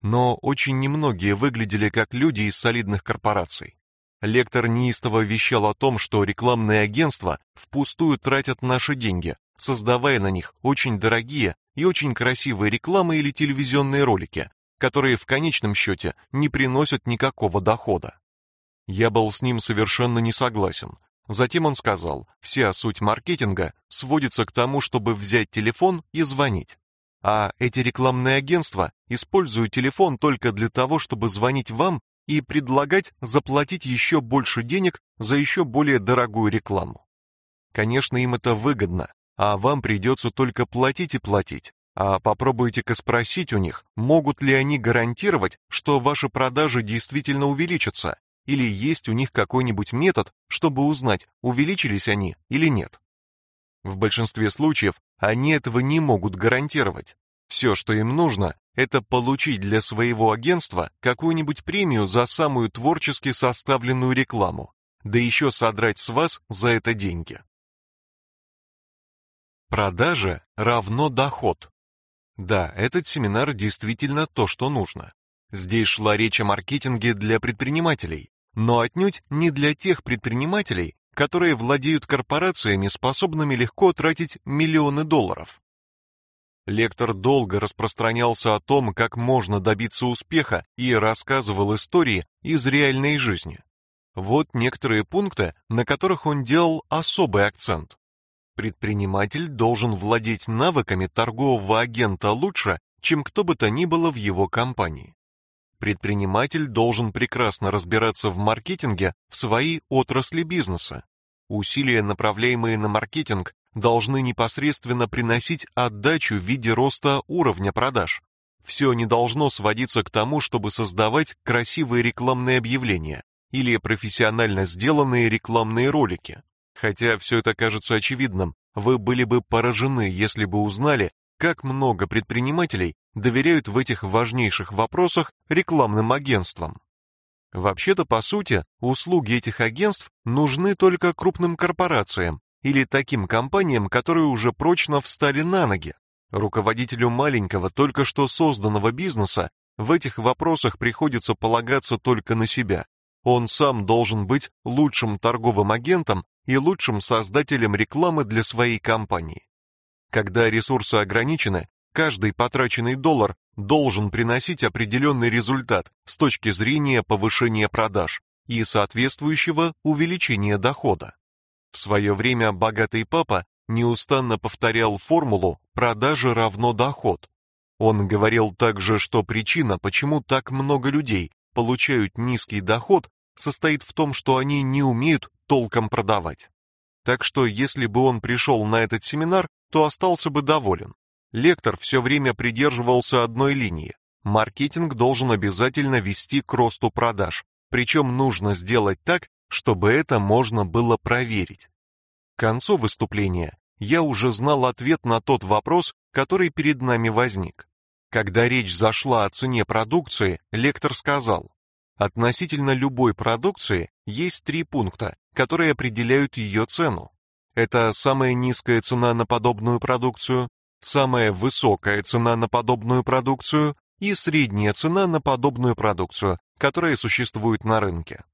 Но очень немногие выглядели как люди из солидных корпораций. Лектор неистово вещал о том, что рекламные агентства впустую тратят наши деньги, создавая на них очень дорогие и очень красивые рекламы или телевизионные ролики, которые в конечном счете не приносят никакого дохода. Я был с ним совершенно не согласен, Затем он сказал, вся суть маркетинга сводится к тому, чтобы взять телефон и звонить. А эти рекламные агентства используют телефон только для того, чтобы звонить вам и предлагать заплатить еще больше денег за еще более дорогую рекламу. Конечно, им это выгодно, а вам придется только платить и платить. А попробуйте-ка спросить у них, могут ли они гарантировать, что ваши продажи действительно увеличатся, или есть у них какой-нибудь метод, чтобы узнать, увеличились они или нет. В большинстве случаев они этого не могут гарантировать. Все, что им нужно, это получить для своего агентства какую-нибудь премию за самую творчески составленную рекламу, да еще содрать с вас за это деньги. Продажа равно доход. Да, этот семинар действительно то, что нужно. Здесь шла речь о маркетинге для предпринимателей, но отнюдь не для тех предпринимателей, которые владеют корпорациями, способными легко тратить миллионы долларов. Лектор долго распространялся о том, как можно добиться успеха и рассказывал истории из реальной жизни. Вот некоторые пункты, на которых он делал особый акцент. Предприниматель должен владеть навыками торгового агента лучше, чем кто бы то ни было в его компании. Предприниматель должен прекрасно разбираться в маркетинге в своей отрасли бизнеса. Усилия, направляемые на маркетинг, должны непосредственно приносить отдачу в виде роста уровня продаж. все не должно сводиться к тому, чтобы создавать красивые рекламные объявления или профессионально сделанные рекламные ролики. Хотя все это кажется очевидным, вы были бы поражены, если бы узнали, как много предпринимателей доверяют в этих важнейших вопросах рекламным агентствам. Вообще-то, по сути, услуги этих агентств нужны только крупным корпорациям или таким компаниям, которые уже прочно встали на ноги. Руководителю маленького, только что созданного бизнеса в этих вопросах приходится полагаться только на себя. Он сам должен быть лучшим торговым агентом и лучшим создателем рекламы для своей компании. Когда ресурсы ограничены, каждый потраченный доллар должен приносить определенный результат с точки зрения повышения продаж и соответствующего увеличения дохода. В свое время богатый папа неустанно повторял формулу «продажи равно доход». Он говорил также, что причина, почему так много людей получают низкий доход, состоит в том, что они не умеют толком продавать. Так что если бы он пришел на этот семинар, то остался бы доволен. Лектор все время придерживался одной линии. Маркетинг должен обязательно вести к росту продаж, причем нужно сделать так, чтобы это можно было проверить. К концу выступления я уже знал ответ на тот вопрос, который перед нами возник. Когда речь зашла о цене продукции, лектор сказал, относительно любой продукции есть три пункта, которые определяют ее цену. Это самая низкая цена на подобную продукцию, самая высокая цена на подобную продукцию и средняя цена на подобную продукцию, которая существует на рынке.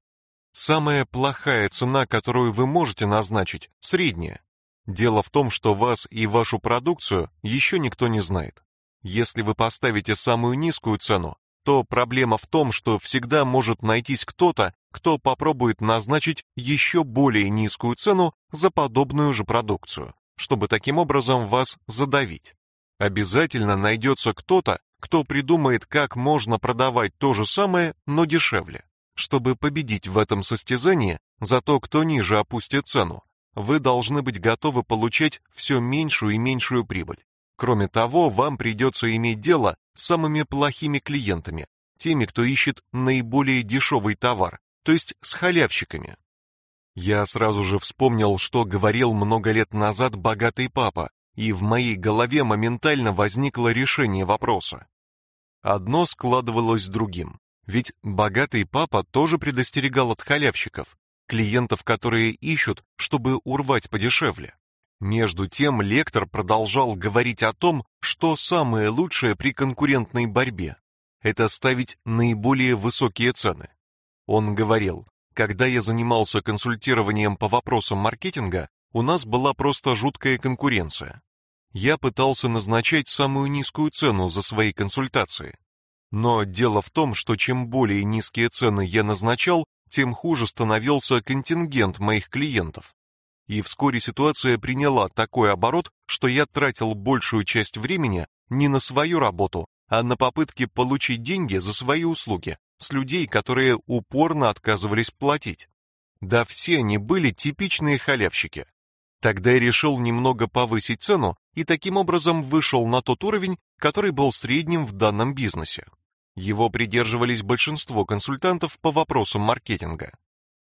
Самая плохая цена, которую вы можете назначить, средняя. Дело в том, что вас и вашу продукцию еще никто не знает. Если вы поставите самую низкую цену, то проблема в том, что всегда может найтись кто-то, кто попробует назначить еще более низкую цену за подобную же продукцию чтобы таким образом вас задавить. Обязательно найдется кто-то, кто придумает, как можно продавать то же самое, но дешевле. Чтобы победить в этом состязании, за то, кто ниже опустит цену, вы должны быть готовы получать все меньшую и меньшую прибыль. Кроме того, вам придется иметь дело с самыми плохими клиентами, теми, кто ищет наиболее дешевый товар, то есть с халявщиками. Я сразу же вспомнил, что говорил много лет назад богатый папа, и в моей голове моментально возникло решение вопроса. Одно складывалось с другим, ведь богатый папа тоже предостерегал от халявщиков, клиентов, которые ищут, чтобы урвать подешевле. Между тем лектор продолжал говорить о том, что самое лучшее при конкурентной борьбе это ставить наиболее высокие цены. Он говорил: когда я занимался консультированием по вопросам маркетинга, у нас была просто жуткая конкуренция. Я пытался назначать самую низкую цену за свои консультации. Но дело в том, что чем более низкие цены я назначал, тем хуже становился контингент моих клиентов. И вскоре ситуация приняла такой оборот, что я тратил большую часть времени не на свою работу, а на попытки получить деньги за свои услуги, с людей, которые упорно отказывались платить. Да все они были типичные халявщики. Тогда я решил немного повысить цену и таким образом вышел на тот уровень, который был средним в данном бизнесе. Его придерживались большинство консультантов по вопросам маркетинга.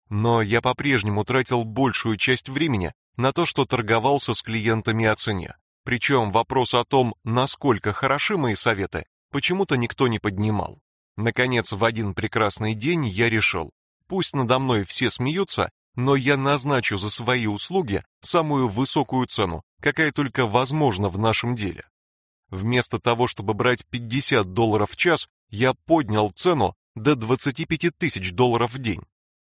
Но я по-прежнему тратил большую часть времени на то, что торговался с клиентами о цене. Причем вопрос о том, насколько хороши мои советы, почему-то никто не поднимал. Наконец, в один прекрасный день я решил, пусть надо мной все смеются, но я назначу за свои услуги самую высокую цену, какая только возможна в нашем деле. Вместо того, чтобы брать 50 долларов в час, я поднял цену до 25 тысяч долларов в день.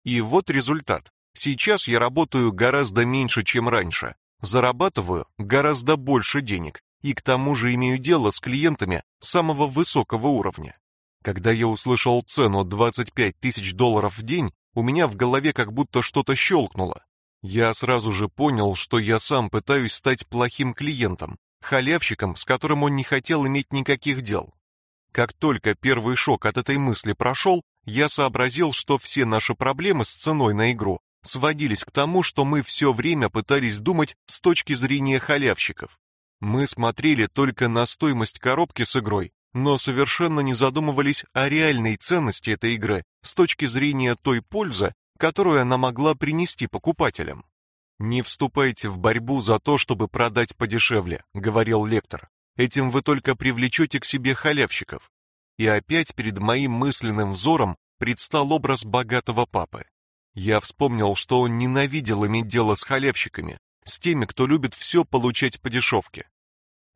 И вот результат. Сейчас я работаю гораздо меньше, чем раньше, зарабатываю гораздо больше денег и к тому же имею дело с клиентами самого высокого уровня. Когда я услышал цену 25 тысяч долларов в день, у меня в голове как будто что-то щелкнуло. Я сразу же понял, что я сам пытаюсь стать плохим клиентом, халявщиком, с которым он не хотел иметь никаких дел. Как только первый шок от этой мысли прошел, я сообразил, что все наши проблемы с ценой на игру сводились к тому, что мы все время пытались думать с точки зрения халявщиков. Мы смотрели только на стоимость коробки с игрой но совершенно не задумывались о реальной ценности этой игры с точки зрения той пользы, которую она могла принести покупателям. Не вступайте в борьбу за то, чтобы продать подешевле, говорил лектор. Этим вы только привлечете к себе халявщиков. И опять перед моим мысленным взором предстал образ богатого папы. Я вспомнил, что он ненавидел иметь дело с халявщиками, с теми, кто любит все получать по дешевке.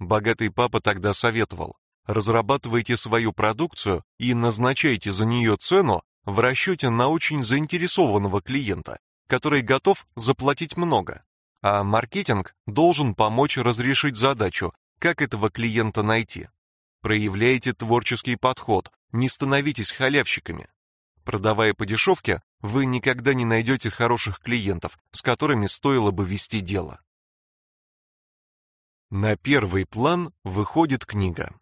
Богатый папа тогда советовал: разрабатывайте свою продукцию и назначайте за нее цену в расчете на очень заинтересованного клиента, который готов заплатить много. А маркетинг должен помочь разрешить задачу, как этого клиента найти. Проявляйте творческий подход, не становитесь халявщиками. Продавая по дешевке, вы никогда не найдете хороших клиентов, с которыми стоило бы вести дело. На первый план выходит книга.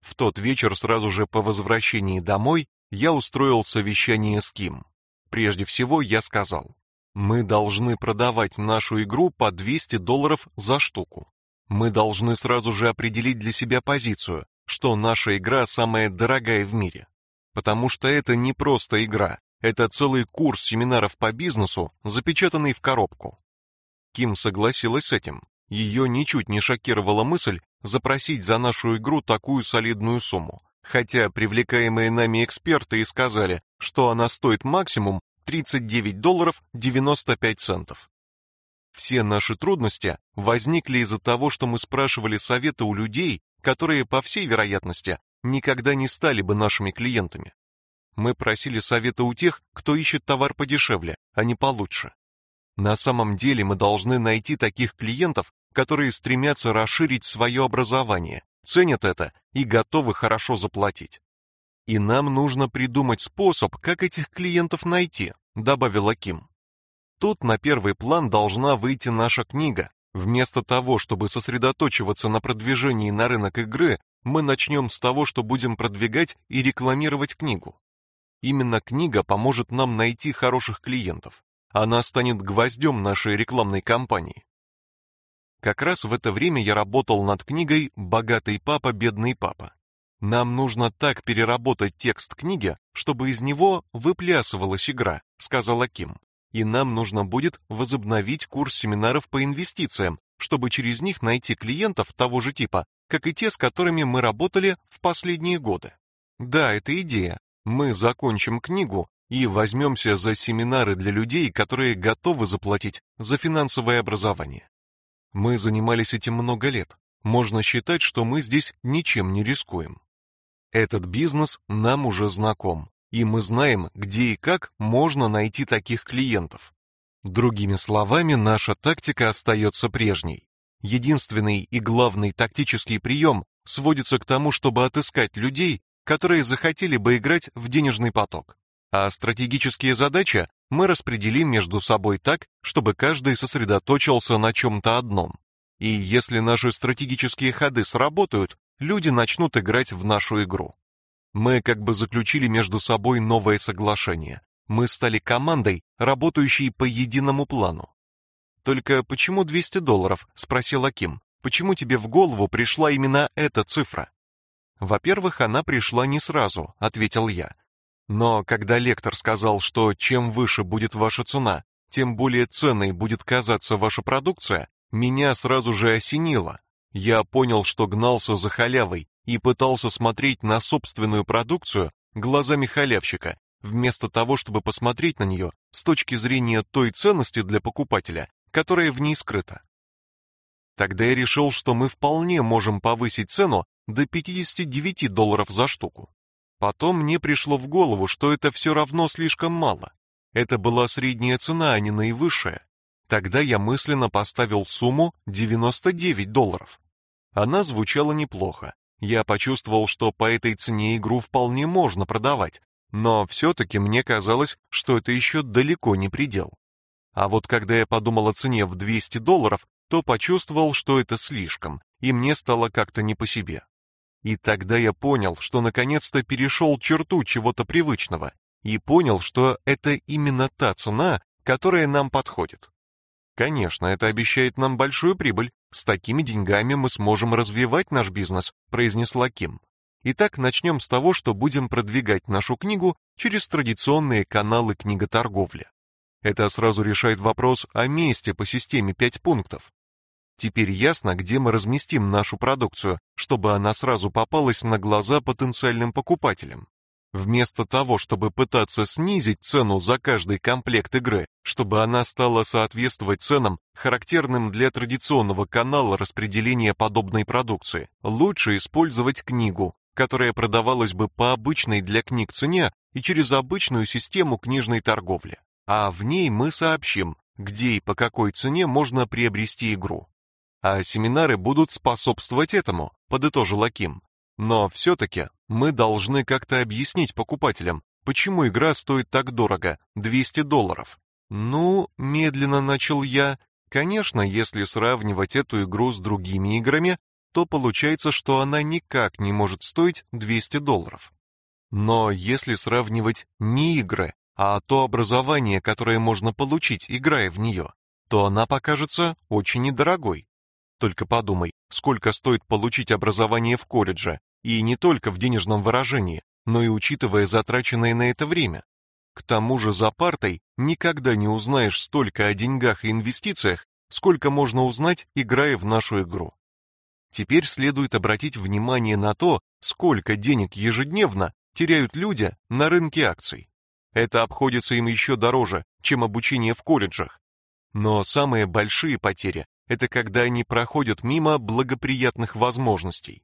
В тот вечер сразу же по возвращении домой я устроил совещание с Ким. Прежде всего я сказал: "Мы должны продавать нашу игру по 200 долларов за штуку. Мы должны сразу же определить для себя позицию, что наша игра самая дорогая в мире. Потому что это не просто игра, это целый курс семинаров по бизнесу, запечатанный в коробку. Ким согласилась с этим. Ее ничуть не шокировала мысль запросить за нашу игру такую солидную сумму, хотя привлекаемые нами эксперты и сказали, что она стоит максимум 39 долларов 95 центов. Все наши трудности возникли из-за того, что мы спрашивали совета у людей, которые, по всей вероятности, никогда не стали бы нашими клиентами. Мы просили совета у тех, кто ищет товар подешевле, а не получше. На самом деле мы должны найти таких клиентов, которые стремятся расширить свое образование, ценят это и готовы хорошо заплатить. И нам нужно придумать способ, как этих клиентов найти, добавила Ким. Тут на первый план должна выйти наша книга, Вместо того, чтобы сосредоточиваться на продвижении на рынок игры, мы начнем с того, что будем продвигать и рекламировать книгу. Именно книга поможет нам найти хороших клиентов. Она станет гвоздем нашей рекламной кампании. Как раз в это время я работал над книгой Богатый папа, бедный папа. Нам нужно так переработать текст книги, чтобы из него выплясывалась игра, сказала Ким и нам нужно будет возобновить курс семинаров по инвестициям, чтобы через них найти клиентов того же типа, как и те, с которыми мы работали в последние годы. Да, это идея. Мы закончим книгу и возьмемся за семинары для людей, которые готовы заплатить за финансовое образование. Мы занимались этим много лет. Можно считать, что мы здесь ничем не рискуем. Этот бизнес нам уже знаком и мы знаем, где и как можно найти таких клиентов. Другими словами, наша тактика остается прежней. Единственный и главный тактический прием сводится к тому, чтобы отыскать людей, которые захотели бы играть в денежный поток. А стратегические задачи мы распределим между собой так, чтобы каждый сосредоточился на чем-то одном. И если наши стратегические ходы сработают, люди начнут играть в нашу игру. Мы как бы заключили между собой новое соглашение. Мы стали командой, работающей по единому плану. Только почему 200 долларов? спросил Аким. Почему тебе в голову пришла именно эта цифра? Во-первых, она пришла не сразу, ответил я. Но когда лектор сказал, что чем выше будет ваша цена, тем более ценной будет казаться ваша продукция, меня сразу же осенило. Я понял, что гнался за халявой, и пытался смотреть на собственную продукцию глазами халявщика, вместо того, чтобы посмотреть на нее с точки зрения той ценности для покупателя, которая в ней скрыта. Тогда я решил, что мы вполне можем повысить цену до 59 долларов за штуку. Потом мне пришло в голову, что это все равно слишком мало. Это была средняя цена, а не наивысшая. Тогда я мысленно поставил сумму 99 долларов. Она звучала неплохо, я почувствовал, что по этой цене игру вполне можно продавать, но все-таки мне казалось, что это еще далеко не предел. А вот когда я подумал о цене в 200 долларов, то почувствовал, что это слишком, и мне стало как-то не по себе. И тогда я понял, что наконец-то перешел черту чего-то привычного, и понял, что это именно та цена, которая нам подходит. Конечно, это обещает нам большую прибыль, с такими деньгами мы сможем развивать наш бизнес, произнесла Ким. Итак, начнем с того, что будем продвигать нашу книгу через традиционные каналы книготорговли. Это сразу решает вопрос о месте по системе 5 пунктов. Теперь ясно, где мы разместим нашу продукцию, чтобы она сразу попалась на глаза потенциальным покупателям. Вместо того, чтобы пытаться снизить цену за каждый комплект игры, чтобы она стала соответствовать ценам, характерным для традиционного канала распределения подобной продукции, лучше использовать книгу, которая продавалась бы по обычной для книг цене и через обычную систему книжной торговли. А в ней мы сообщим, где и по какой цене можно приобрести игру. А семинары будут способствовать этому, подытожил Аким. Но все-таки мы должны как-то объяснить покупателям, почему игра стоит так дорого, 200 долларов. Ну, медленно начал я. Конечно, если сравнивать эту игру с другими играми, то получается, что она никак не может стоить 200 долларов. Но если сравнивать не игры, а то образование, которое можно получить, играя в нее, то она покажется очень недорогой. Только подумай, сколько стоит получить образование в колледже, и не только в денежном выражении, но и учитывая затраченное на это время. К тому же за партой никогда не узнаешь столько о деньгах и инвестициях, сколько можно узнать, играя в нашу игру. Теперь следует обратить внимание на то, сколько денег ежедневно теряют люди на рынке акций. Это обходится им еще дороже, чем обучение в колледжах. Но самые большие потери это когда они проходят мимо благоприятных возможностей.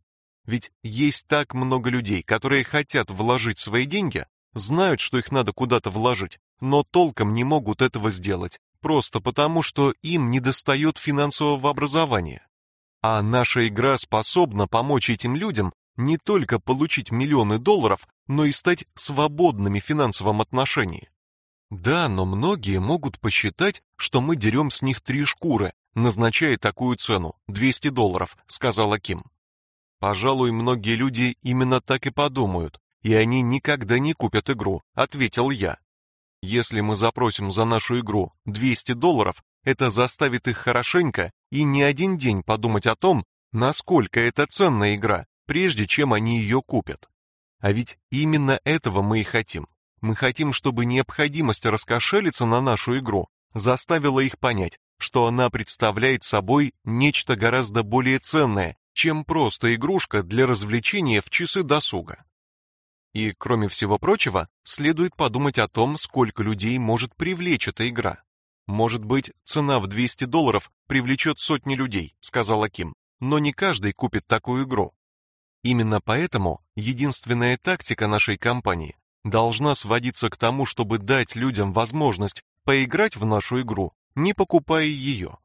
Ведь есть так много людей, которые хотят вложить свои деньги, знают, что их надо куда-то вложить, но толком не могут этого сделать, просто потому, что им недостает финансового образования. А наша игра способна помочь этим людям не только получить миллионы долларов, но и стать свободными в финансовом отношении. Да, но многие могут посчитать, что мы дерем с них три шкуры, назначая такую цену 200 долларов, сказала Ким. Пожалуй, многие люди именно так и подумают, и они никогда не купят игру, ответил я. Если мы запросим за нашу игру 200 долларов, это заставит их хорошенько и не один день подумать о том, насколько это ценная игра, прежде чем они ее купят. А ведь именно этого мы и хотим. Мы хотим, чтобы необходимость раскошелиться на нашу игру заставила их понять, что она представляет собой нечто гораздо более ценное, чем просто игрушка для развлечения в часы досуга. И, кроме всего прочего, следует подумать о том, сколько людей может привлечь эта игра. Может быть, цена в 200 долларов привлечет сотни людей, сказал Аким, но не каждый купит такую игру. Именно поэтому единственная тактика нашей компании должна сводиться к тому, чтобы дать людям возможность поиграть в нашу игру, не покупая ее.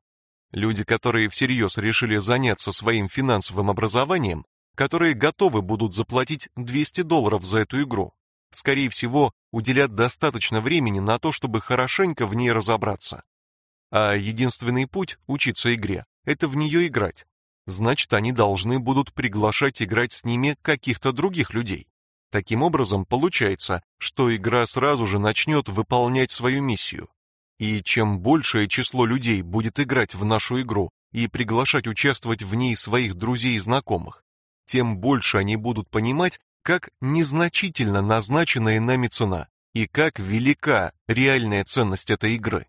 Люди, которые всерьез решили заняться своим финансовым образованием, которые готовы будут заплатить 200 долларов за эту игру, скорее всего, уделят достаточно времени на то, чтобы хорошенько в ней разобраться. А единственный путь учиться игре это в нее играть. Значит, они должны будут приглашать играть с ними каких-то других людей. Таким образом, получается, что игра сразу же начнет выполнять свою миссию. И чем большее число людей будет играть в нашу игру и приглашать участвовать в ней своих друзей и знакомых, тем больше они будут понимать, как незначительно назначенная нами цена и как велика реальная ценность этой игры.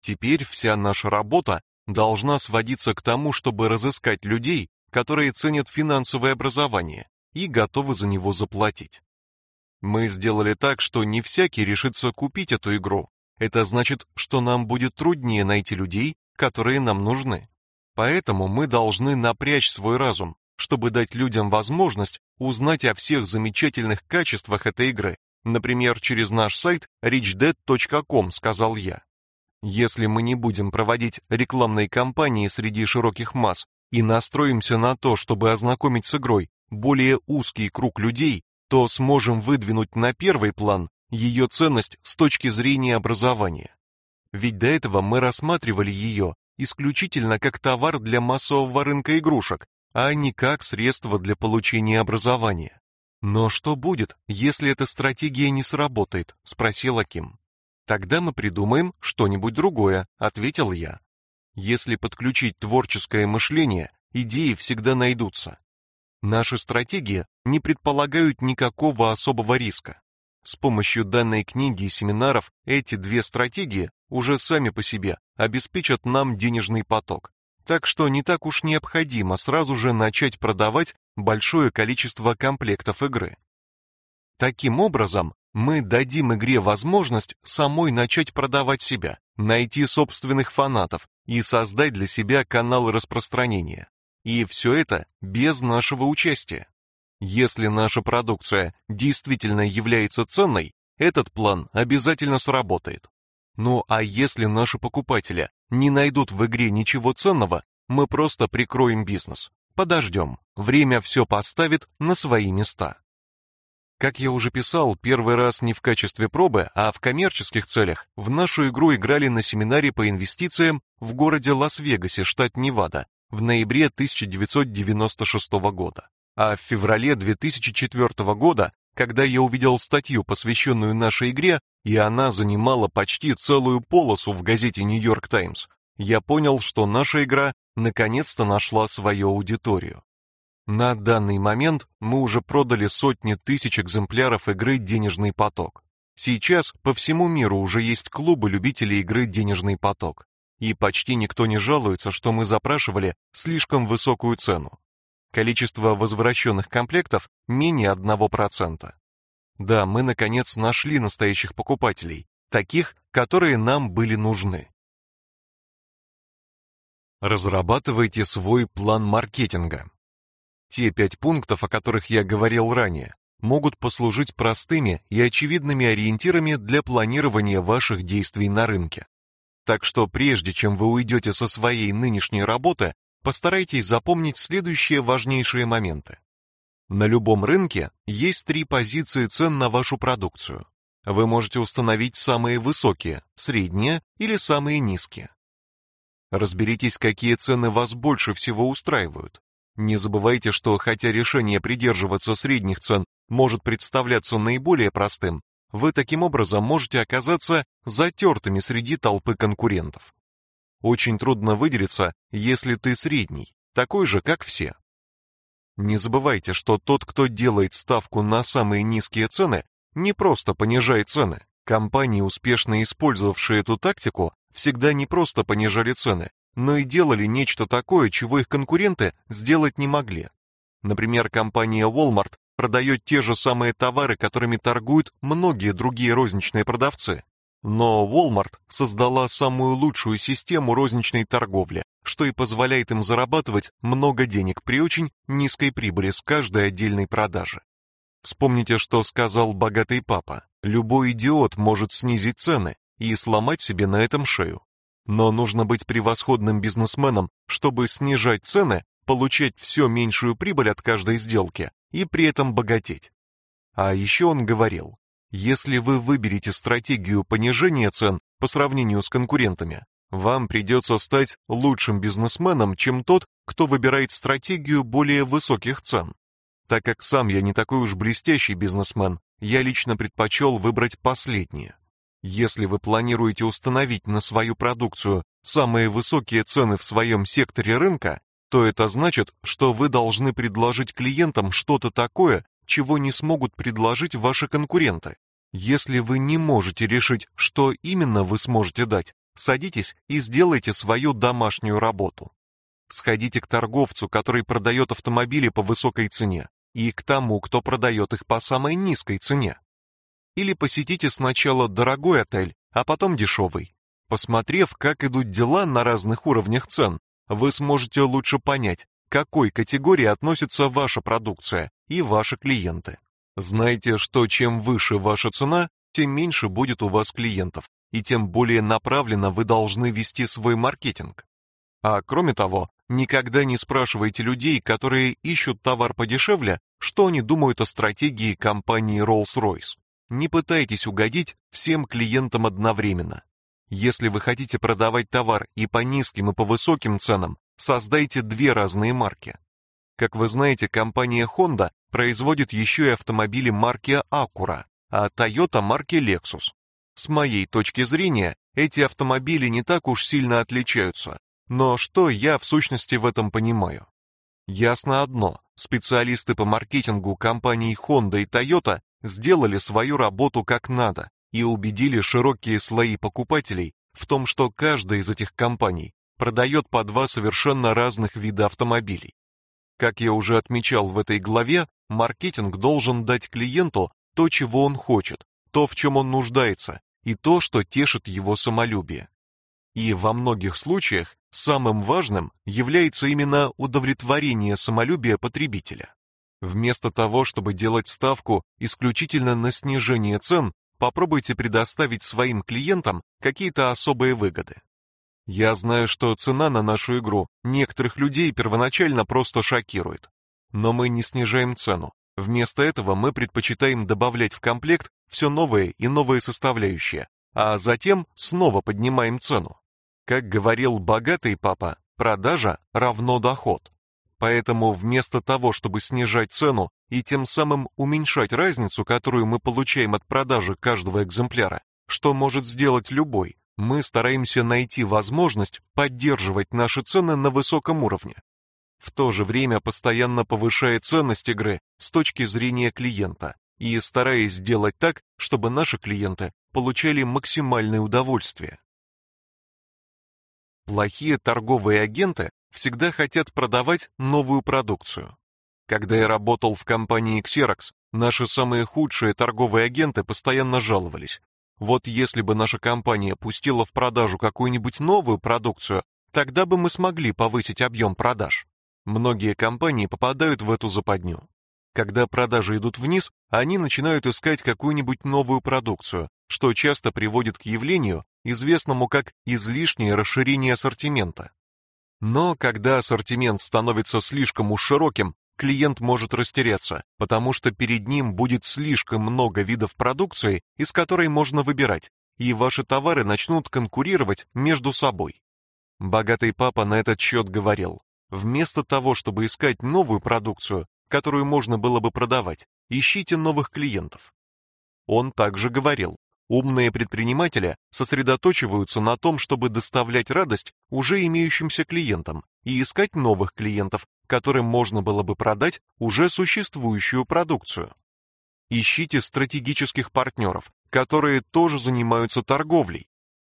Теперь вся наша работа должна сводиться к тому, чтобы разыскать людей, которые ценят финансовое образование и готовы за него заплатить. Мы сделали так, что не всякий решится купить эту игру. Это значит, что нам будет труднее найти людей, которые нам нужны. Поэтому мы должны напрячь свой разум, чтобы дать людям возможность узнать о всех замечательных качествах этой игры, например, через наш сайт richdead.com, сказал я. Если мы не будем проводить рекламные кампании среди широких масс и настроимся на то, чтобы ознакомить с игрой более узкий круг людей, то сможем выдвинуть на первый план ее ценность с точки зрения образования. Ведь до этого мы рассматривали ее исключительно как товар для массового рынка игрушек, а не как средство для получения образования. Но что будет, если эта стратегия не сработает, спросил Аким. Тогда мы придумаем что-нибудь другое, ответил я. Если подключить творческое мышление, идеи всегда найдутся. Наши стратегии не предполагают никакого особого риска. С помощью данной книги и семинаров эти две стратегии уже сами по себе обеспечат нам денежный поток. Так что не так уж необходимо сразу же начать продавать большое количество комплектов игры. Таким образом, мы дадим игре возможность самой начать продавать себя, найти собственных фанатов и создать для себя каналы распространения. И все это без нашего участия. Если наша продукция действительно является ценной, этот план обязательно сработает. Ну а если наши покупатели не найдут в игре ничего ценного, мы просто прикроем бизнес. Подождем, время все поставит на свои места. Как я уже писал, первый раз не в качестве пробы, а в коммерческих целях в нашу игру играли на семинаре по инвестициям в городе Лас-Вегасе, штат Невада, в ноябре 1996 года. А в феврале 2004 года, когда я увидел статью, посвященную нашей игре, и она занимала почти целую полосу в газете Нью-Йорк Таймс, я понял, что наша игра наконец-то нашла свою аудиторию. На данный момент мы уже продали сотни тысяч экземпляров игры «Денежный поток». Сейчас по всему миру уже есть клубы любителей игры «Денежный поток» и почти никто не жалуется, что мы запрашивали слишком высокую цену. Количество возвращенных комплектов менее 1%. Да, мы наконец нашли настоящих покупателей, таких, которые нам были нужны. Разрабатывайте свой план маркетинга. Те пять пунктов, о которых я говорил ранее, могут послужить простыми и очевидными ориентирами для планирования ваших действий на рынке. Так что прежде чем вы уйдете со своей нынешней работы, постарайтесь запомнить следующие важнейшие моменты. На любом рынке есть три позиции цен на вашу продукцию. Вы можете установить самые высокие, средние или самые низкие. Разберитесь, какие цены вас больше всего устраивают. Не забывайте, что хотя решение придерживаться средних цен может представляться наиболее простым, вы таким образом можете оказаться затертыми среди толпы конкурентов. Очень трудно выделиться, если ты средний, такой же, как все. Не забывайте, что тот, кто делает ставку на самые низкие цены, не просто понижает цены. Компании, успешно использовавшие эту тактику, всегда не просто понижали цены, но и делали нечто такое, чего их конкуренты сделать не могли. Например, компания Walmart продает те же самые товары, которыми торгуют многие другие розничные продавцы. Но Walmart создала самую лучшую систему розничной торговли, что и позволяет им зарабатывать много денег при очень низкой прибыли с каждой отдельной продажи. Вспомните, что сказал богатый папа. Любой идиот может снизить цены и сломать себе на этом шею. Но нужно быть превосходным бизнесменом, чтобы снижать цены, получать все меньшую прибыль от каждой сделки и при этом богатеть. А еще он говорил, если вы выберете стратегию понижения цен по сравнению с конкурентами, вам придется стать лучшим бизнесменом, чем тот, кто выбирает стратегию более высоких цен. Так как сам я не такой уж блестящий бизнесмен, я лично предпочел выбрать последнее. Если вы планируете установить на свою продукцию самые высокие цены в своем секторе рынка, то это значит, что вы должны предложить клиентам что-то такое, чего не смогут предложить ваши конкуренты. Если вы не можете решить, что именно вы сможете дать, садитесь и сделайте свою домашнюю работу. Сходите к торговцу, который продает автомобили по высокой цене, и к тому, кто продает их по самой низкой цене. Или посетите сначала дорогой отель, а потом дешевый. Посмотрев, как идут дела на разных уровнях цен, вы сможете лучше понять, к какой категории относится ваша продукция и ваши клиенты. Знайте, что чем выше ваша цена, тем меньше будет у вас клиентов, и тем более направленно вы должны вести свой маркетинг. А кроме того, никогда не спрашивайте людей, которые ищут товар подешевле, что они думают о стратегии компании Rolls-Royce. Не пытайтесь угодить всем клиентам одновременно. Если вы хотите продавать товар и по низким, и по высоким ценам, создайте две разные марки. Как вы знаете, компания Honda производит еще и автомобили марки Acura, а Toyota марки Lexus. С моей точки зрения, эти автомобили не так уж сильно отличаются. Но что я в сущности в этом понимаю? Ясно одно, специалисты по маркетингу компаний Honda и Toyota сделали свою работу как надо и убедили широкие слои покупателей в том, что каждая из этих компаний продает по два совершенно разных вида автомобилей. Как я уже отмечал в этой главе, маркетинг должен дать клиенту то, чего он хочет, то, в чем он нуждается, и то, что тешит его самолюбие. И во многих случаях самым важным является именно удовлетворение самолюбия потребителя. Вместо того, чтобы делать ставку исключительно на снижение цен, попробуйте предоставить своим клиентам какие-то особые выгоды. Я знаю, что цена на нашу игру некоторых людей первоначально просто шокирует. Но мы не снижаем цену. Вместо этого мы предпочитаем добавлять в комплект все новые и новые составляющие, а затем снова поднимаем цену. Как говорил богатый папа, продажа равно доход. Поэтому вместо того, чтобы снижать цену и тем самым уменьшать разницу, которую мы получаем от продажи каждого экземпляра, что может сделать любой, мы стараемся найти возможность поддерживать наши цены на высоком уровне. В то же время постоянно повышая ценность игры с точки зрения клиента и стараясь сделать так, чтобы наши клиенты получали максимальное удовольствие. Плохие торговые агенты всегда хотят продавать новую продукцию. Когда я работал в компании Xerox, наши самые худшие торговые агенты постоянно жаловались. Вот если бы наша компания пустила в продажу какую-нибудь новую продукцию, тогда бы мы смогли повысить объем продаж. Многие компании попадают в эту западню. Когда продажи идут вниз, они начинают искать какую-нибудь новую продукцию, что часто приводит к явлению, известному как излишнее расширение ассортимента. Но когда ассортимент становится слишком уж широким, клиент может растеряться, потому что перед ним будет слишком много видов продукции, из которой можно выбирать, и ваши товары начнут конкурировать между собой. Богатый папа на этот счет говорил, вместо того, чтобы искать новую продукцию, которую можно было бы продавать, ищите новых клиентов. Он также говорил, Умные предприниматели сосредотачиваются на том, чтобы доставлять радость уже имеющимся клиентам и искать новых клиентов, которым можно было бы продать уже существующую продукцию. Ищите стратегических партнеров, которые тоже занимаются торговлей.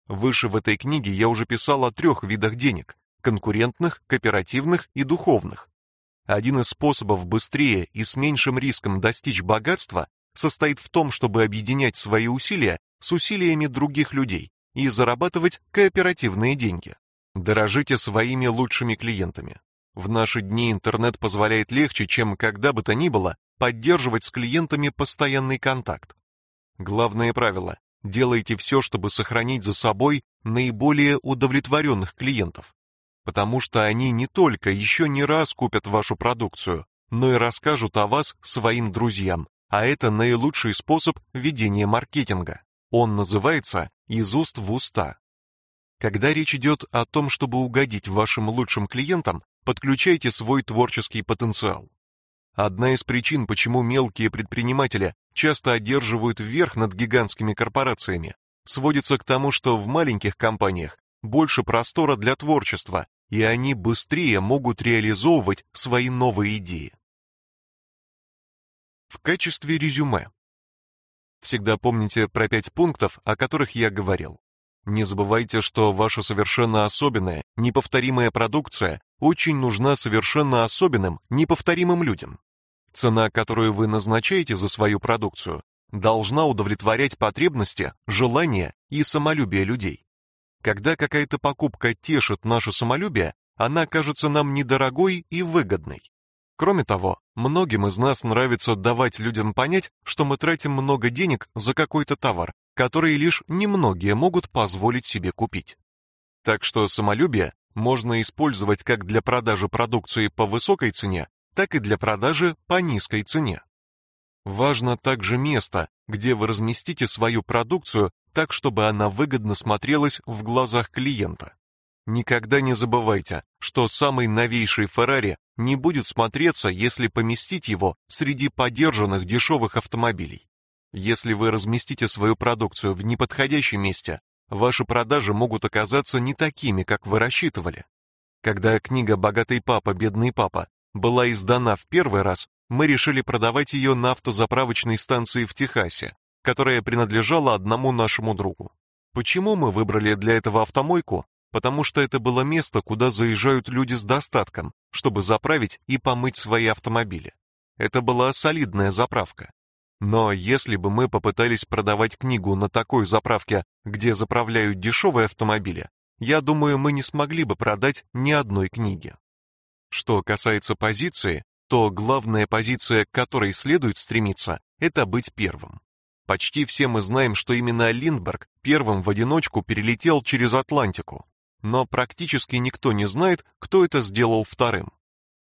Выше в этой книге я уже писал о трех видах денег: конкурентных, кооперативных и духовных. Один из способов быстрее и с меньшим риском достичь богатства состоит в том, чтобы объединять свои усилия с усилиями других людей и зарабатывать кооперативные деньги. Дорожите своими лучшими клиентами. В наши дни интернет позволяет легче, чем когда бы то ни было, поддерживать с клиентами постоянный контакт. Главное правило – делайте все, чтобы сохранить за собой наиболее удовлетворенных клиентов, потому что они не только еще не раз купят вашу продукцию, но и расскажут о вас своим друзьям, а это наилучший способ ведения маркетинга. Он называется «из уст в уста». Когда речь идет о том, чтобы угодить вашим лучшим клиентам, подключайте свой творческий потенциал. Одна из причин, почему мелкие предприниматели часто одерживают верх над гигантскими корпорациями, сводится к тому, что в маленьких компаниях больше простора для творчества, и они быстрее могут реализовывать свои новые идеи в качестве резюме. Всегда помните про пять пунктов, о которых я говорил. Не забывайте, что ваша совершенно особенная, неповторимая продукция очень нужна совершенно особенным, неповторимым людям. Цена, которую вы назначаете за свою продукцию, должна удовлетворять потребности, желания и самолюбие людей. Когда какая-то покупка тешит наше самолюбие, она кажется нам недорогой и выгодной. Кроме того, многим из нас нравится давать людям понять, что мы тратим много денег за какой-то товар, который лишь немногие могут позволить себе купить. Так что самолюбие можно использовать как для продажи продукции по высокой цене, так и для продажи по низкой цене. Важно также место, где вы разместите свою продукцию так, чтобы она выгодно смотрелась в глазах клиента. Никогда не забывайте, что самый новейший Ferrari не будет смотреться, если поместить его среди подержанных дешевых автомобилей. Если вы разместите свою продукцию в неподходящем месте, ваши продажи могут оказаться не такими, как вы рассчитывали. Когда книга «Богатый папа, бедный папа» была издана в первый раз, мы решили продавать ее на автозаправочной станции в Техасе, которая принадлежала одному нашему другу. Почему мы выбрали для этого автомойку? Потому что это было место, куда заезжают люди с достатком, чтобы заправить и помыть свои автомобили. Это была солидная заправка. Но если бы мы попытались продавать книгу на такой заправке, где заправляют дешевые автомобили, я думаю, мы не смогли бы продать ни одной книги. Что касается позиции, то главная позиция, к которой следует стремиться, это быть первым. Почти все мы знаем, что именно Линдберг первым в одиночку перелетел через Атлантику, но практически никто не знает, кто это сделал вторым.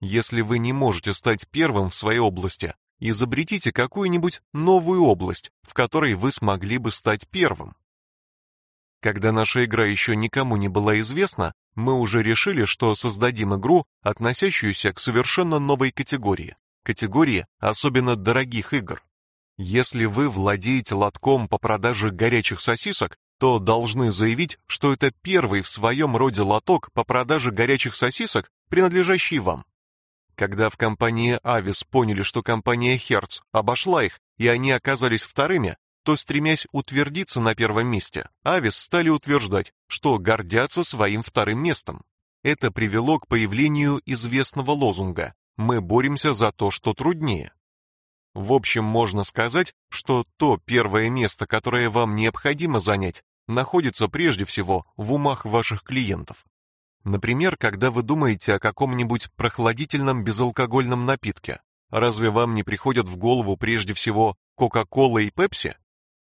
Если вы не можете стать первым в своей области, изобретите какую-нибудь новую область, в которой вы смогли бы стать первым. Когда наша игра еще никому не была известна, мы уже решили, что создадим игру, относящуюся к совершенно новой категории, категории особенно дорогих игр. Если вы владеете лотком по продаже горячих сосисок, то должны заявить, что это первый в своем роде лоток по продаже горячих сосисок, принадлежащий вам. Когда в компании Avis поняли, что компания Hertz обошла их, и они оказались вторыми, то, стремясь утвердиться на первом месте, Avis стали утверждать, что гордятся своим вторым местом. Это привело к появлению известного лозунга «Мы боремся за то, что труднее». В общем, можно сказать, что то первое место, которое вам необходимо занять, находится прежде всего в умах ваших клиентов. Например, когда вы думаете о каком-нибудь прохладительном безалкогольном напитке, разве вам не приходят в голову прежде всего Кока-Кола и Пепси?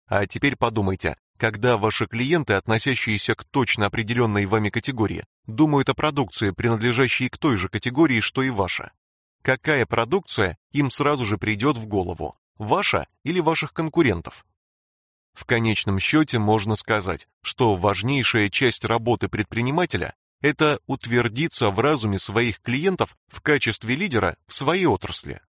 А теперь подумайте, когда ваши клиенты, относящиеся к точно определенной вами категории, думают о продукции, принадлежащей к той же категории, что и ваша. Какая продукция им сразу же придет в голову? Ваша или ваших конкурентов? В конечном счете можно сказать, что важнейшая часть работы предпринимателя это утвердиться в разуме своих клиентов в качестве лидера в своей отрасли.